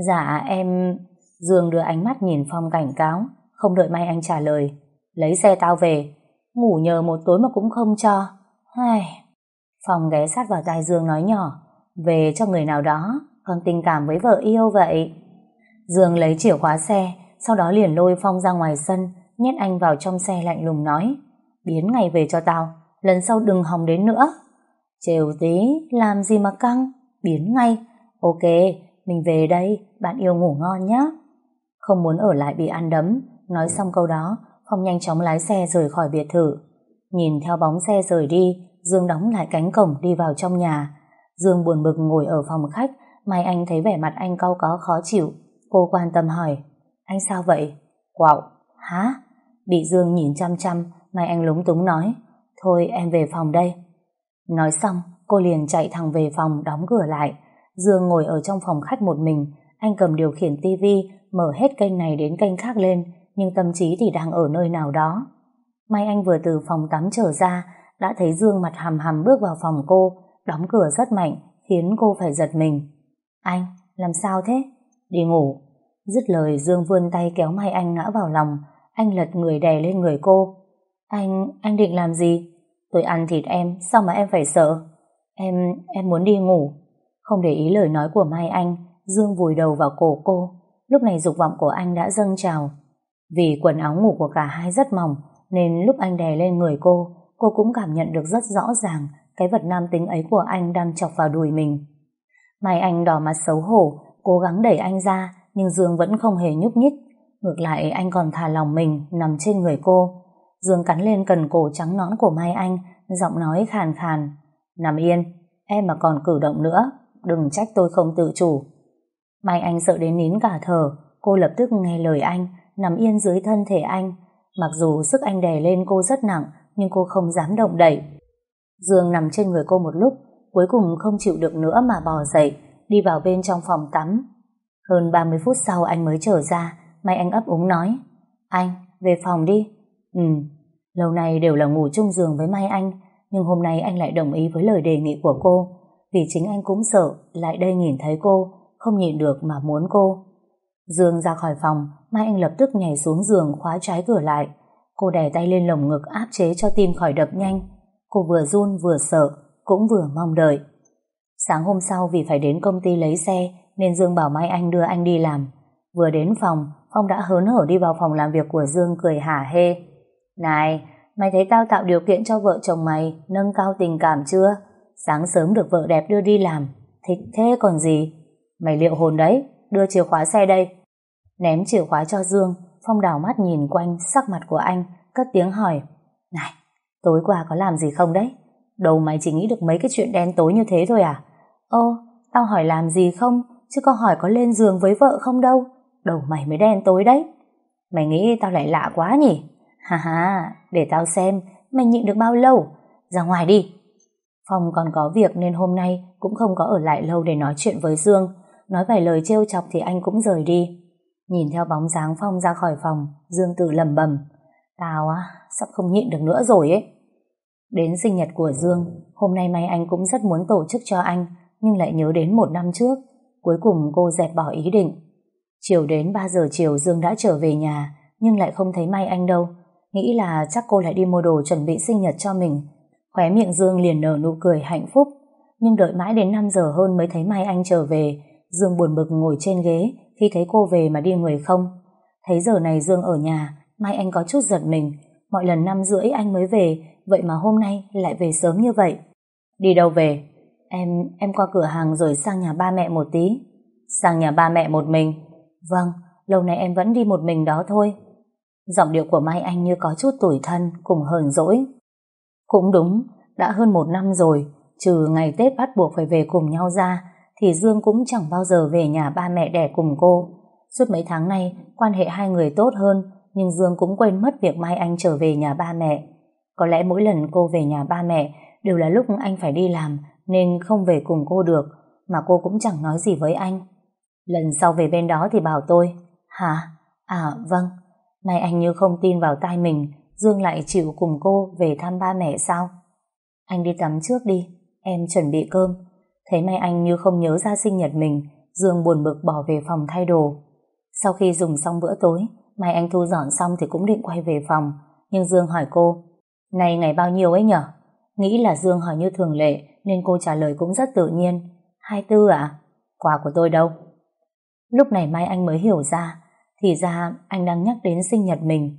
Dạ, em... Dương đưa ánh mắt nhìn Phong cảnh cáo, không đợi Mai Anh trả lời. Lấy xe tao về, ngủ nhờ một tối mà cũng không cho. Ai... Phong ghé sát vào tai Dương nói nhỏ, về cho người nào đó, còn tình cảm với vợ yêu vậy. Dương lấy chìa khóa xe, sau đó liền lôi Phong ra ngoài sân, nhét anh vào trong xe lạnh lùng nói, biến ngày về cho tao, lần sau đừng hòng đến nữa. Trều tí, làm gì mà căng, biến ngay. Ok, mình về đây, bạn yêu ngủ ngon nhé. Không muốn ở lại bị ăn đấm, nói xong câu đó, Phong nhanh chóng lái xe rời khỏi biệt thự. Nhìn theo bóng xe rời đi, Dương đóng lại cánh cổng đi vào trong nhà. Dương buồn bực ngồi ở phòng khách, Mai Anh thấy vẻ mặt anh cau có khó chịu. Cô quan tâm hỏi, anh sao vậy? Quạo, hả? Bị Dương nhìn chăm chăm, Mai Anh lúng túng nói, thôi em về phòng đây. Nói xong, cô liền chạy thẳng về phòng đóng cửa lại. Dương ngồi ở trong phòng khách một mình, anh cầm điều khiển tivi, mở hết kênh này đến kênh khác lên, nhưng tâm trí thì đang ở nơi nào đó. May anh vừa từ phòng tắm trở ra, đã thấy Dương mặt hầm hầm bước vào phòng cô, đóng cửa rất mạnh, khiến cô phải giật mình. Anh, làm sao thế? Đi ngủ. Dứt lời Dương vươn tay kéo Mai Anh ngã vào lòng, anh lật người đè lên người cô. Anh, anh định làm gì? Tôi ăn thịt em, sao mà em phải sợ? Em, em muốn đi ngủ. Không để ý lời nói của Mai Anh, Dương vùi đầu vào cổ cô. Lúc này dục vọng của anh đã dâng trào. Vì quần áo ngủ của cả hai rất mỏng, nên lúc anh đè lên người cô, cô cũng cảm nhận được rất rõ ràng cái vật nam tính ấy của anh đang chọc vào đùi mình. Mai Anh đỏ mặt xấu hổ, cố gắng đẩy anh ra, nhưng Dương vẫn không hề nhúc nhích. Ngược lại anh còn thả lòng mình nằm trên người cô. Dương cắn lên cần cổ trắng nõn của Mai Anh, giọng nói khàn khàn. Nằm yên, em mà còn cử động nữa, đừng trách tôi không tự chủ. Mai Anh sợ đến nín cả thở, cô lập tức nghe lời anh, nằm yên dưới thân thể anh. Mặc dù sức anh đè lên cô rất nặng, nhưng cô không dám động đậy. Dương nằm trên người cô một lúc, cuối cùng không chịu được nữa mà bò dậy, đi vào bên trong phòng tắm. Hơn 30 phút sau anh mới trở ra, may Anh ấp úng nói, anh, về phòng đi. Ừ, lâu nay đều là ngủ chung giường với Mai Anh, nhưng hôm nay anh lại đồng ý với lời đề nghị của cô, vì chính anh cũng sợ lại đây nhìn thấy cô, không nhìn được mà muốn cô. Dương ra khỏi phòng, Mai Anh lập tức nhảy xuống giường khóa trái cửa lại. Cô đè tay lên lồng ngực áp chế cho tim khỏi đập nhanh. Cô vừa run vừa sợ, cũng vừa mong đợi. Sáng hôm sau vì phải đến công ty lấy xe nên Dương bảo Mai Anh đưa anh đi làm. Vừa đến phòng, Phong đã hớn hở đi vào phòng làm việc của Dương cười hả hê. Này, mày thấy tao tạo điều kiện cho vợ chồng mày nâng cao tình cảm chưa? Sáng sớm được vợ đẹp đưa đi làm, thích thế còn gì? Mày liệu hồn đấy, đưa chìa khóa xe đây. Ném chìa khóa cho Dương, Phong đảo mắt nhìn quanh sắc mặt của anh, cất tiếng hỏi. Này, tối qua có làm gì không đấy? Đầu mày chỉ nghĩ được mấy cái chuyện đen tối như thế thôi à? Ô, tao hỏi làm gì không, chứ có hỏi có lên giường với vợ không đâu. Đầu mày mới đen tối đấy. Mày nghĩ tao lại lạ quá nhỉ? Ha ha, để tao xem, mày nhịn được bao lâu? Ra ngoài đi. Phong còn có việc nên hôm nay cũng không có ở lại lâu để nói chuyện với Dương. Nói vài lời trêu chọc thì anh cũng rời đi. Nhìn theo bóng dáng Phong ra khỏi phòng, Dương tự lầm bầm. Tao á, sắp không nhịn được nữa rồi ấy. Đến sinh nhật của Dương, hôm nay may anh cũng rất muốn tổ chức cho anh, nhưng lại nhớ đến một năm trước. Cuối cùng cô dẹp bỏ ý định. Chiều đến 3 giờ chiều Dương đã trở về nhà, nhưng lại không thấy may anh đâu. Nghĩ là chắc cô lại đi mua đồ chuẩn bị sinh nhật cho mình. Khóe miệng Dương liền nở nụ cười hạnh phúc, nhưng đợi mãi đến 5 giờ hơn mới thấy Mai Anh trở về. Dương buồn bực ngồi trên ghế khi thấy cô về mà đi người không. Thấy giờ này Dương ở nhà, Mai Anh có chút giật mình. Mọi lần năm rưỡi anh mới về, vậy mà hôm nay lại về sớm như vậy. Đi đâu về? Em, em qua cửa hàng rồi sang nhà ba mẹ một tí. Sang nhà ba mẹ một mình? Vâng, lâu nay em vẫn đi một mình đó thôi. Giọng điệu của Mai Anh như có chút tủi thân, cùng hờn dỗi. Cũng đúng, đã hơn một năm rồi, trừ ngày Tết bắt buộc phải về cùng nhau ra, thì Dương cũng chẳng bao giờ về nhà ba mẹ đẻ cùng cô. Suốt mấy tháng nay, quan hệ hai người tốt hơn, nhưng Dương cũng quên mất việc Mai Anh trở về nhà ba mẹ. Có lẽ mỗi lần cô về nhà ba mẹ đều là lúc anh phải đi làm nên không về cùng cô được, mà cô cũng chẳng nói gì với anh. Lần sau về bên đó thì bảo tôi, hả? À vâng, nay anh như không tin vào tai mình, Dương lại chịu cùng cô về thăm ba mẹ sao? Anh đi tắm trước đi, em chuẩn bị cơm. Thấy may anh như không nhớ ra sinh nhật mình, Dương buồn bực bỏ về phòng thay đồ. Sau khi dùng xong bữa tối, Mai Anh thu dọn xong thì cũng định quay về phòng, nhưng Dương hỏi cô, này ngày bao nhiêu ấy nhở? Nghĩ là Dương hỏi như thường lệ, nên cô trả lời cũng rất tự nhiên. 24 à? Quà của tôi đâu? Lúc này Mai Anh mới hiểu ra, thì ra anh đang nhắc đến sinh nhật mình.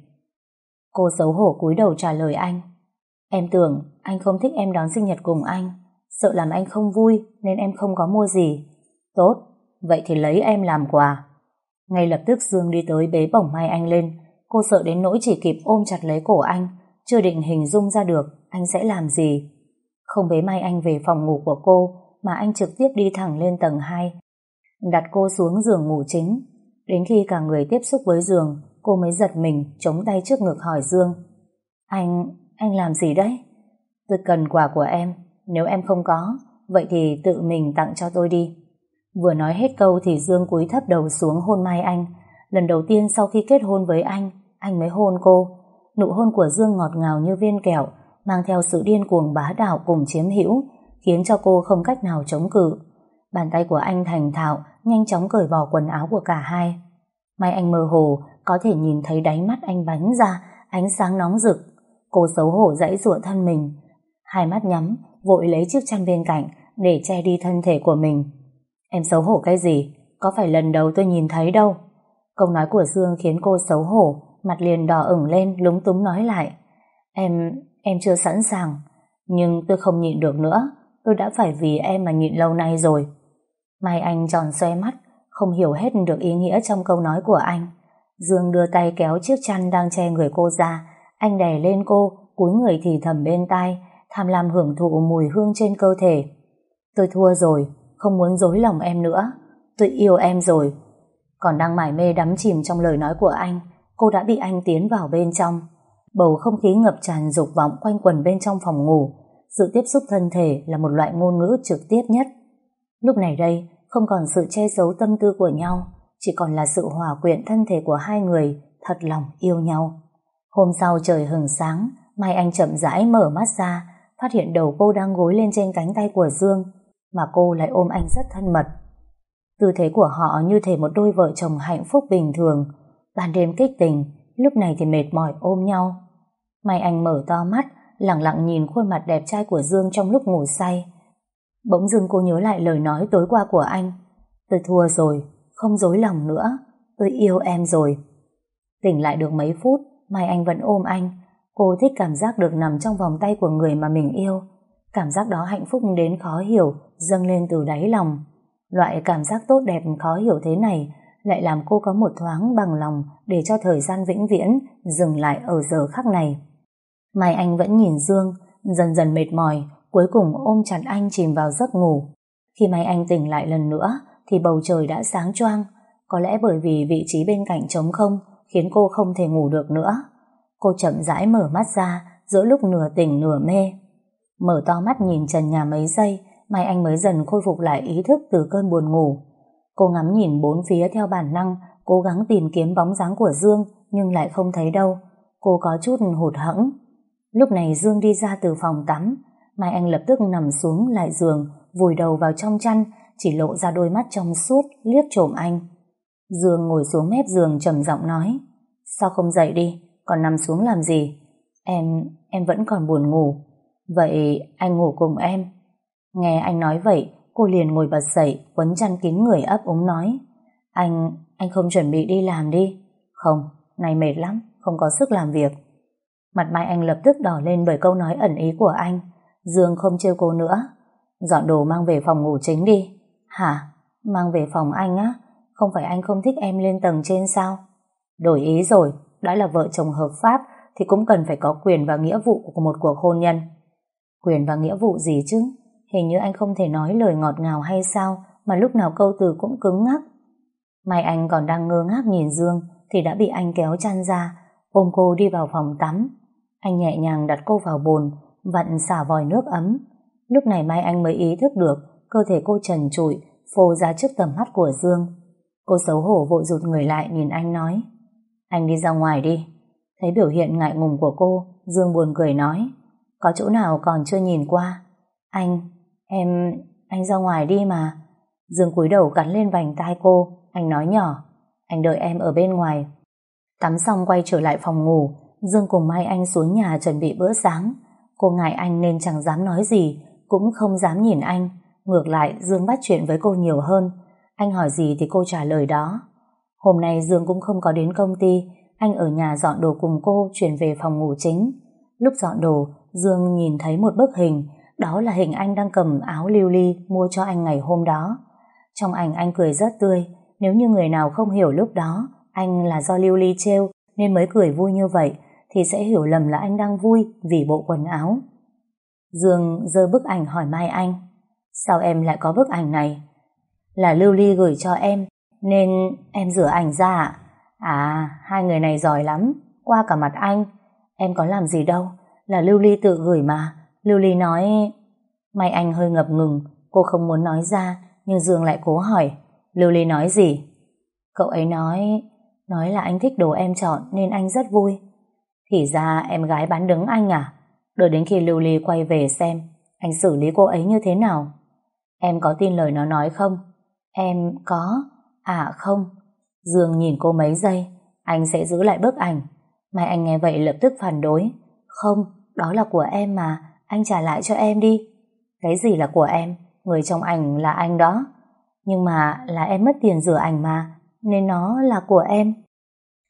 Cô xấu hổ cúi đầu trả lời anh. Em tưởng anh không thích em đón sinh nhật cùng anh, sợ làm anh không vui nên em không có mua gì. Tốt, vậy thì lấy em làm quà. Ngay lập tức Dương đi tới bế bổng Mai Anh lên, cô sợ đến nỗi chỉ kịp ôm chặt lấy cổ anh, chưa định hình dung ra được anh sẽ làm gì. Không bế Mai Anh về phòng ngủ của cô, mà anh trực tiếp đi thẳng lên tầng 2. Đặt cô xuống giường ngủ chính. Đến khi cả người tiếp xúc với giường, cô mới giật mình, chống tay trước ngực hỏi Dương. Anh, anh làm gì đấy? Tôi cần quà của em, nếu em không có, vậy thì tự mình tặng cho tôi đi. Vừa nói hết câu thì Dương cúi thấp đầu xuống hôn Mai Anh. Lần đầu tiên sau khi kết hôn với anh, anh mới hôn cô. Nụ hôn của Dương ngọt ngào như viên kẹo, mang theo sự điên cuồng bá đạo cùng chiếm hữu, khiến cho cô không cách nào chống cự. Bàn tay của anh thành thạo, nhanh chóng cởi bỏ quần áo của cả hai. Mai anh mơ hồ, có thể nhìn thấy đáy mắt anh bắn ra, ánh sáng nóng rực. Cô xấu hổ dãy dụa thân mình. Hai mắt nhắm, vội lấy chiếc chăn bên cạnh để che đi thân thể của mình. Em xấu hổ cái gì? Có phải lần đầu tôi nhìn thấy đâu. Câu nói của Dương khiến cô xấu hổ, mặt liền đỏ ửng lên, lúng túng nói lại. Em, em chưa sẵn sàng, nhưng tôi không nhịn được nữa. Tôi đã phải vì em mà nhịn lâu nay rồi. Mai Anh tròn xoe mắt, không hiểu hết được ý nghĩa trong câu nói của anh. Dương đưa tay kéo chiếc chăn đang che người cô ra, anh đè lên cô, cúi người thì thầm bên tai, tham lam hưởng thụ mùi hương trên cơ thể. Tôi thua rồi, không muốn dối lòng em nữa. Tôi yêu em rồi. Còn đang mải mê đắm chìm trong lời nói của anh, cô đã bị anh tiến vào bên trong. Bầu không khí ngập tràn dục vọng quanh quần bên trong phòng ngủ. Sự tiếp xúc thân thể là một loại ngôn ngữ trực tiếp nhất. Lúc này đây, không còn sự che giấu tâm tư của nhau, chỉ còn là sự hòa quyện thân thể của hai người thật lòng yêu nhau. Hôm sau trời hừng sáng, Mai Anh chậm rãi mở mắt ra, phát hiện đầu cô đang gối lên trên cánh tay của Dương, mà cô lại ôm anh rất thân mật. Tư thế của họ như thể một đôi vợ chồng hạnh phúc bình thường, ban đêm kích tình, lúc này thì mệt mỏi ôm nhau. may Anh mở to mắt, lặng lặng nhìn khuôn mặt đẹp trai của Dương trong lúc ngủ say. Bỗng dưng cô nhớ lại lời nói tối qua của anh. Tôi thua rồi, không dối lòng nữa, tôi yêu em rồi. Tỉnh lại được mấy phút, Mai Anh vẫn ôm anh. Cô thích cảm giác được nằm trong vòng tay của người mà mình yêu. Cảm giác đó hạnh phúc đến khó hiểu, dâng lên từ đáy lòng. Loại cảm giác tốt đẹp khó hiểu thế này lại làm cô có một thoáng bằng lòng để cho thời gian vĩnh viễn dừng lại ở giờ khắc này. Mai Anh vẫn nhìn Dương, dần dần mệt mỏi, cuối cùng ôm chặt anh chìm vào giấc ngủ. Khi Mai Anh tỉnh lại lần nữa, thì bầu trời đã sáng choang, có lẽ bởi vì vị trí bên cạnh trống không khiến cô không thể ngủ được nữa. Cô chậm rãi mở mắt ra giữa lúc nửa tỉnh nửa mê. Mở to mắt nhìn trần nhà mấy giây, Mai Anh mới dần khôi phục lại ý thức từ cơn buồn ngủ. Cô ngắm nhìn bốn phía theo bản năng, cố gắng tìm kiếm bóng dáng của Dương, nhưng lại không thấy đâu. Cô có chút hụt hẫng. Lúc này Dương đi ra từ phòng tắm, Mai Anh lập tức nằm xuống lại giường, vùi đầu vào trong chăn, chỉ lộ ra đôi mắt trong suốt, liếc trộm anh. Dương ngồi xuống mép giường trầm giọng nói, sao không dậy đi, còn nằm xuống làm gì? Em, em vẫn còn buồn ngủ. Vậy anh ngủ cùng em. Nghe anh nói vậy, cô liền ngồi bật dậy, quấn chăn kín người ấp úng nói, anh, anh không chuẩn bị đi làm đi. Không, này mệt lắm, không có sức làm việc. Mặt Mai Anh lập tức đỏ lên bởi câu nói ẩn ý của anh. Dương không trêu cô nữa. Dọn đồ mang về phòng ngủ chính đi. Hả? Mang về phòng anh á? Không phải anh không thích em lên tầng trên sao? Đổi ý rồi, đã là vợ chồng hợp pháp thì cũng cần phải có quyền và nghĩa vụ của một cuộc hôn nhân. Quyền và nghĩa vụ gì chứ? Hình như anh không thể nói lời ngọt ngào hay sao mà lúc nào câu từ cũng cứng ngắc. Mai anh còn đang ngơ ngác nhìn Dương thì đã bị anh kéo chăn ra, ôm cô đi vào phòng tắm. Anh nhẹ nhàng đặt cô vào bồn, vặn xả vòi nước ấm. Lúc này Mai Anh mới ý thức được cơ thể cô trần trụi, phô ra trước tầm mắt của Dương. Cô xấu hổ vội rụt người lại nhìn anh nói anh đi ra ngoài đi. Thấy biểu hiện ngại ngùng của cô Dương buồn cười nói Có chỗ nào còn chưa nhìn qua? Anh, em, anh ra ngoài đi mà. Dương cúi đầu cắn lên vành tai cô Anh nói nhỏ Anh đợi em ở bên ngoài. Tắm xong quay trở lại phòng ngủ Dương cùng Mai Anh xuống nhà chuẩn bị bữa sáng. Cô ngại anh nên chẳng dám nói gì Cũng không dám nhìn anh. Ngược lại Dương bắt chuyện với cô nhiều hơn. Anh hỏi gì thì cô trả lời đó. Hôm nay Dương cũng không có đến công ty. Anh ở nhà dọn đồ cùng cô Chuyển về phòng ngủ chính. Lúc dọn đồ Dương nhìn thấy một bức hình. Đó là hình anh đang cầm áo lưu ly Mua cho anh ngày hôm đó. Trong ảnh anh cười rất tươi. Nếu như người nào không hiểu lúc đó Anh là do lưu ly trêu Nên mới cười vui như vậy Thì sẽ hiểu lầm là anh đang vui Vì bộ quần áo. Dương giơ bức ảnh hỏi Mai Anh Sao em lại có bức ảnh này? Là Lưu Ly gửi cho em, nên em rửa ảnh ra ạ. À, hai người này giỏi lắm, qua cả mặt anh. Em có làm gì đâu, là Lưu Ly tự gửi mà. Lưu Ly nói... May anh hơi ngập ngừng, cô không muốn nói ra, nhưng Dương lại cố hỏi. Lưu Ly nói gì? Cậu ấy nói... Nói là anh thích đồ em chọn nên anh rất vui. Thì ra em gái bán đứng anh à? Đợi đến khi Lưu Ly quay về xem, anh xử lý cô ấy như thế nào? Em có tin lời nó nói không? Em có. À không. Dương nhìn cô mấy giây. Anh sẽ giữ lại bức ảnh. Mai anh nghe vậy lập tức phản đối. Không, đó là của em mà. Anh trả lại cho em đi. Cái gì là của em? Người trong ảnh là anh đó. Nhưng mà là em mất tiền rửa ảnh mà. Nên nó là của em.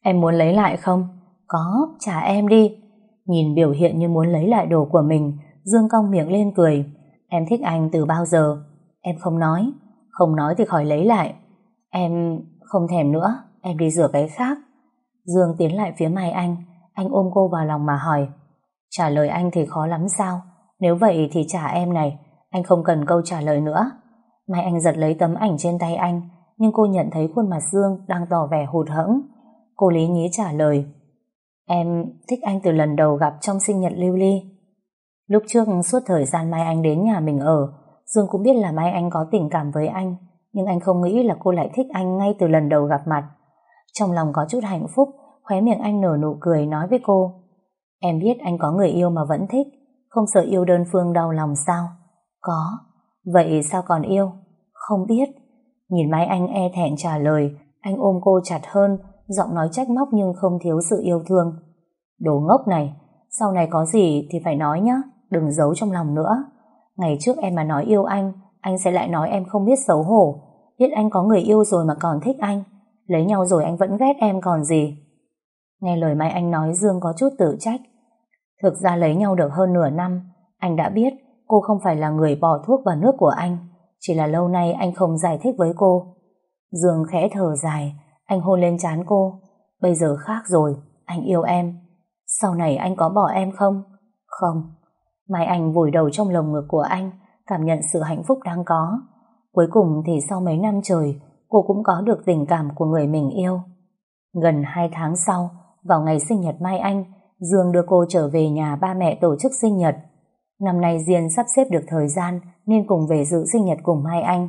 Em muốn lấy lại không? Có, trả em đi. Nhìn biểu hiện như muốn lấy lại đồ của mình, Dương cong miệng lên cười. Em thích anh từ bao giờ? Em không nói, không nói thì khỏi lấy lại. Em không thèm nữa, em đi rửa cái khác. Dương tiến lại phía Mai Anh, anh ôm cô vào lòng mà hỏi. Trả lời anh thì khó lắm sao? Nếu vậy thì trả em này, anh không cần câu trả lời nữa. Mai Anh giật lấy tấm ảnh trên tay anh, nhưng cô nhận thấy khuôn mặt Dương đang tỏ vẻ hụt hẫng. Cô lý nhí trả lời. Em thích anh từ lần đầu gặp trong sinh nhật Lưu Ly. Lúc trước suốt thời gian Mai Anh đến nhà mình ở, Dương cũng biết là Mai Anh có tình cảm với anh, nhưng anh không nghĩ là cô lại thích anh ngay từ lần đầu gặp mặt. Trong lòng có chút hạnh phúc, khóe miệng anh nở nụ cười nói với cô. Em biết anh có người yêu mà vẫn thích, không sợ yêu đơn phương đau lòng sao? Có. Vậy sao còn yêu? Không biết. Nhìn máy Anh e thẹn trả lời, anh ôm cô chặt hơn, giọng nói trách móc nhưng không thiếu sự yêu thương. Đồ ngốc này, sau này có gì thì phải nói nhé, đừng giấu trong lòng nữa. Ngày trước em mà nói yêu anh, anh sẽ lại nói em không biết xấu hổ. Biết anh có người yêu rồi mà còn thích anh. Lấy nhau rồi anh vẫn ghét em còn gì. Nghe lời Mai Anh nói Dương có chút tự trách. Thực ra lấy nhau được hơn nửa năm, anh đã biết cô không phải là người bỏ thuốc vào nước của anh. Chỉ là lâu nay anh không giải thích với cô. Dương khẽ thở dài, anh hôn lên trán cô. Bây giờ khác rồi, anh yêu em. Sau này anh có bỏ em không? Không. Mai Anh vùi đầu trong lồng ngực của anh, cảm nhận sự hạnh phúc đang có. Cuối cùng thì sau mấy năm trời, cô cũng có được tình cảm của người mình yêu. Gần hai tháng sau, vào ngày sinh nhật Mai Anh, Dương đưa cô trở về nhà ba mẹ tổ chức sinh nhật. Năm nay Diên sắp xếp được thời gian nên cùng về dự sinh nhật cùng Mai Anh.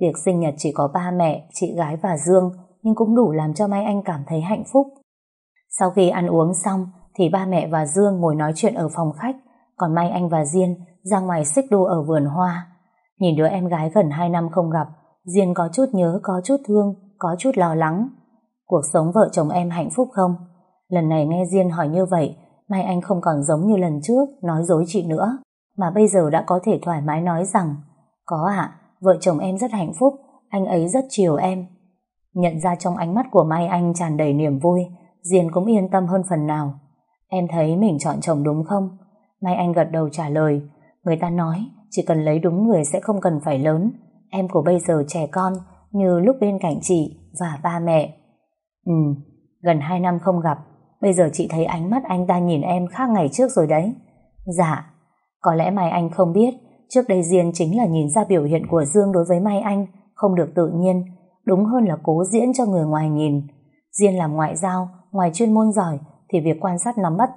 Việc sinh nhật chỉ có ba mẹ, chị gái và Dương, nhưng cũng đủ làm cho Mai Anh cảm thấy hạnh phúc. Sau khi ăn uống xong, thì ba mẹ và Dương ngồi nói chuyện ở phòng khách, còn Mai Anh và Diên ra ngoài xích đu ở vườn hoa. Nhìn đứa em gái gần 2 năm không gặp, Diên có chút nhớ, có chút thương, có chút lo lắng. Cuộc sống vợ chồng em hạnh phúc không? Lần này nghe Diên hỏi như vậy, Mai Anh không còn giống như lần trước nói dối chị nữa, mà bây giờ đã có thể thoải mái nói rằng có ạ, vợ chồng em rất hạnh phúc, anh ấy rất chiều em. Nhận ra trong ánh mắt của Mai Anh tràn đầy niềm vui, Diên cũng yên tâm hơn phần nào. Em thấy mình chọn chồng đúng không? Mai Anh gật đầu trả lời. Người ta nói, chỉ cần lấy đúng người sẽ không cần phải lớn. Em của bây giờ trẻ con, như lúc bên cạnh chị và ba mẹ. Ừ, gần hai năm không gặp, bây giờ chị thấy ánh mắt anh ta nhìn em khác ngày trước rồi đấy. Dạ, có lẽ Mai Anh không biết, trước đây Diên chính là nhìn ra biểu hiện của Dương đối với Mai Anh không được tự nhiên, đúng hơn là cố diễn cho người ngoài nhìn. Diên làm ngoại giao, ngoài chuyên môn giỏi, thì việc quan sát nắm bắt tâm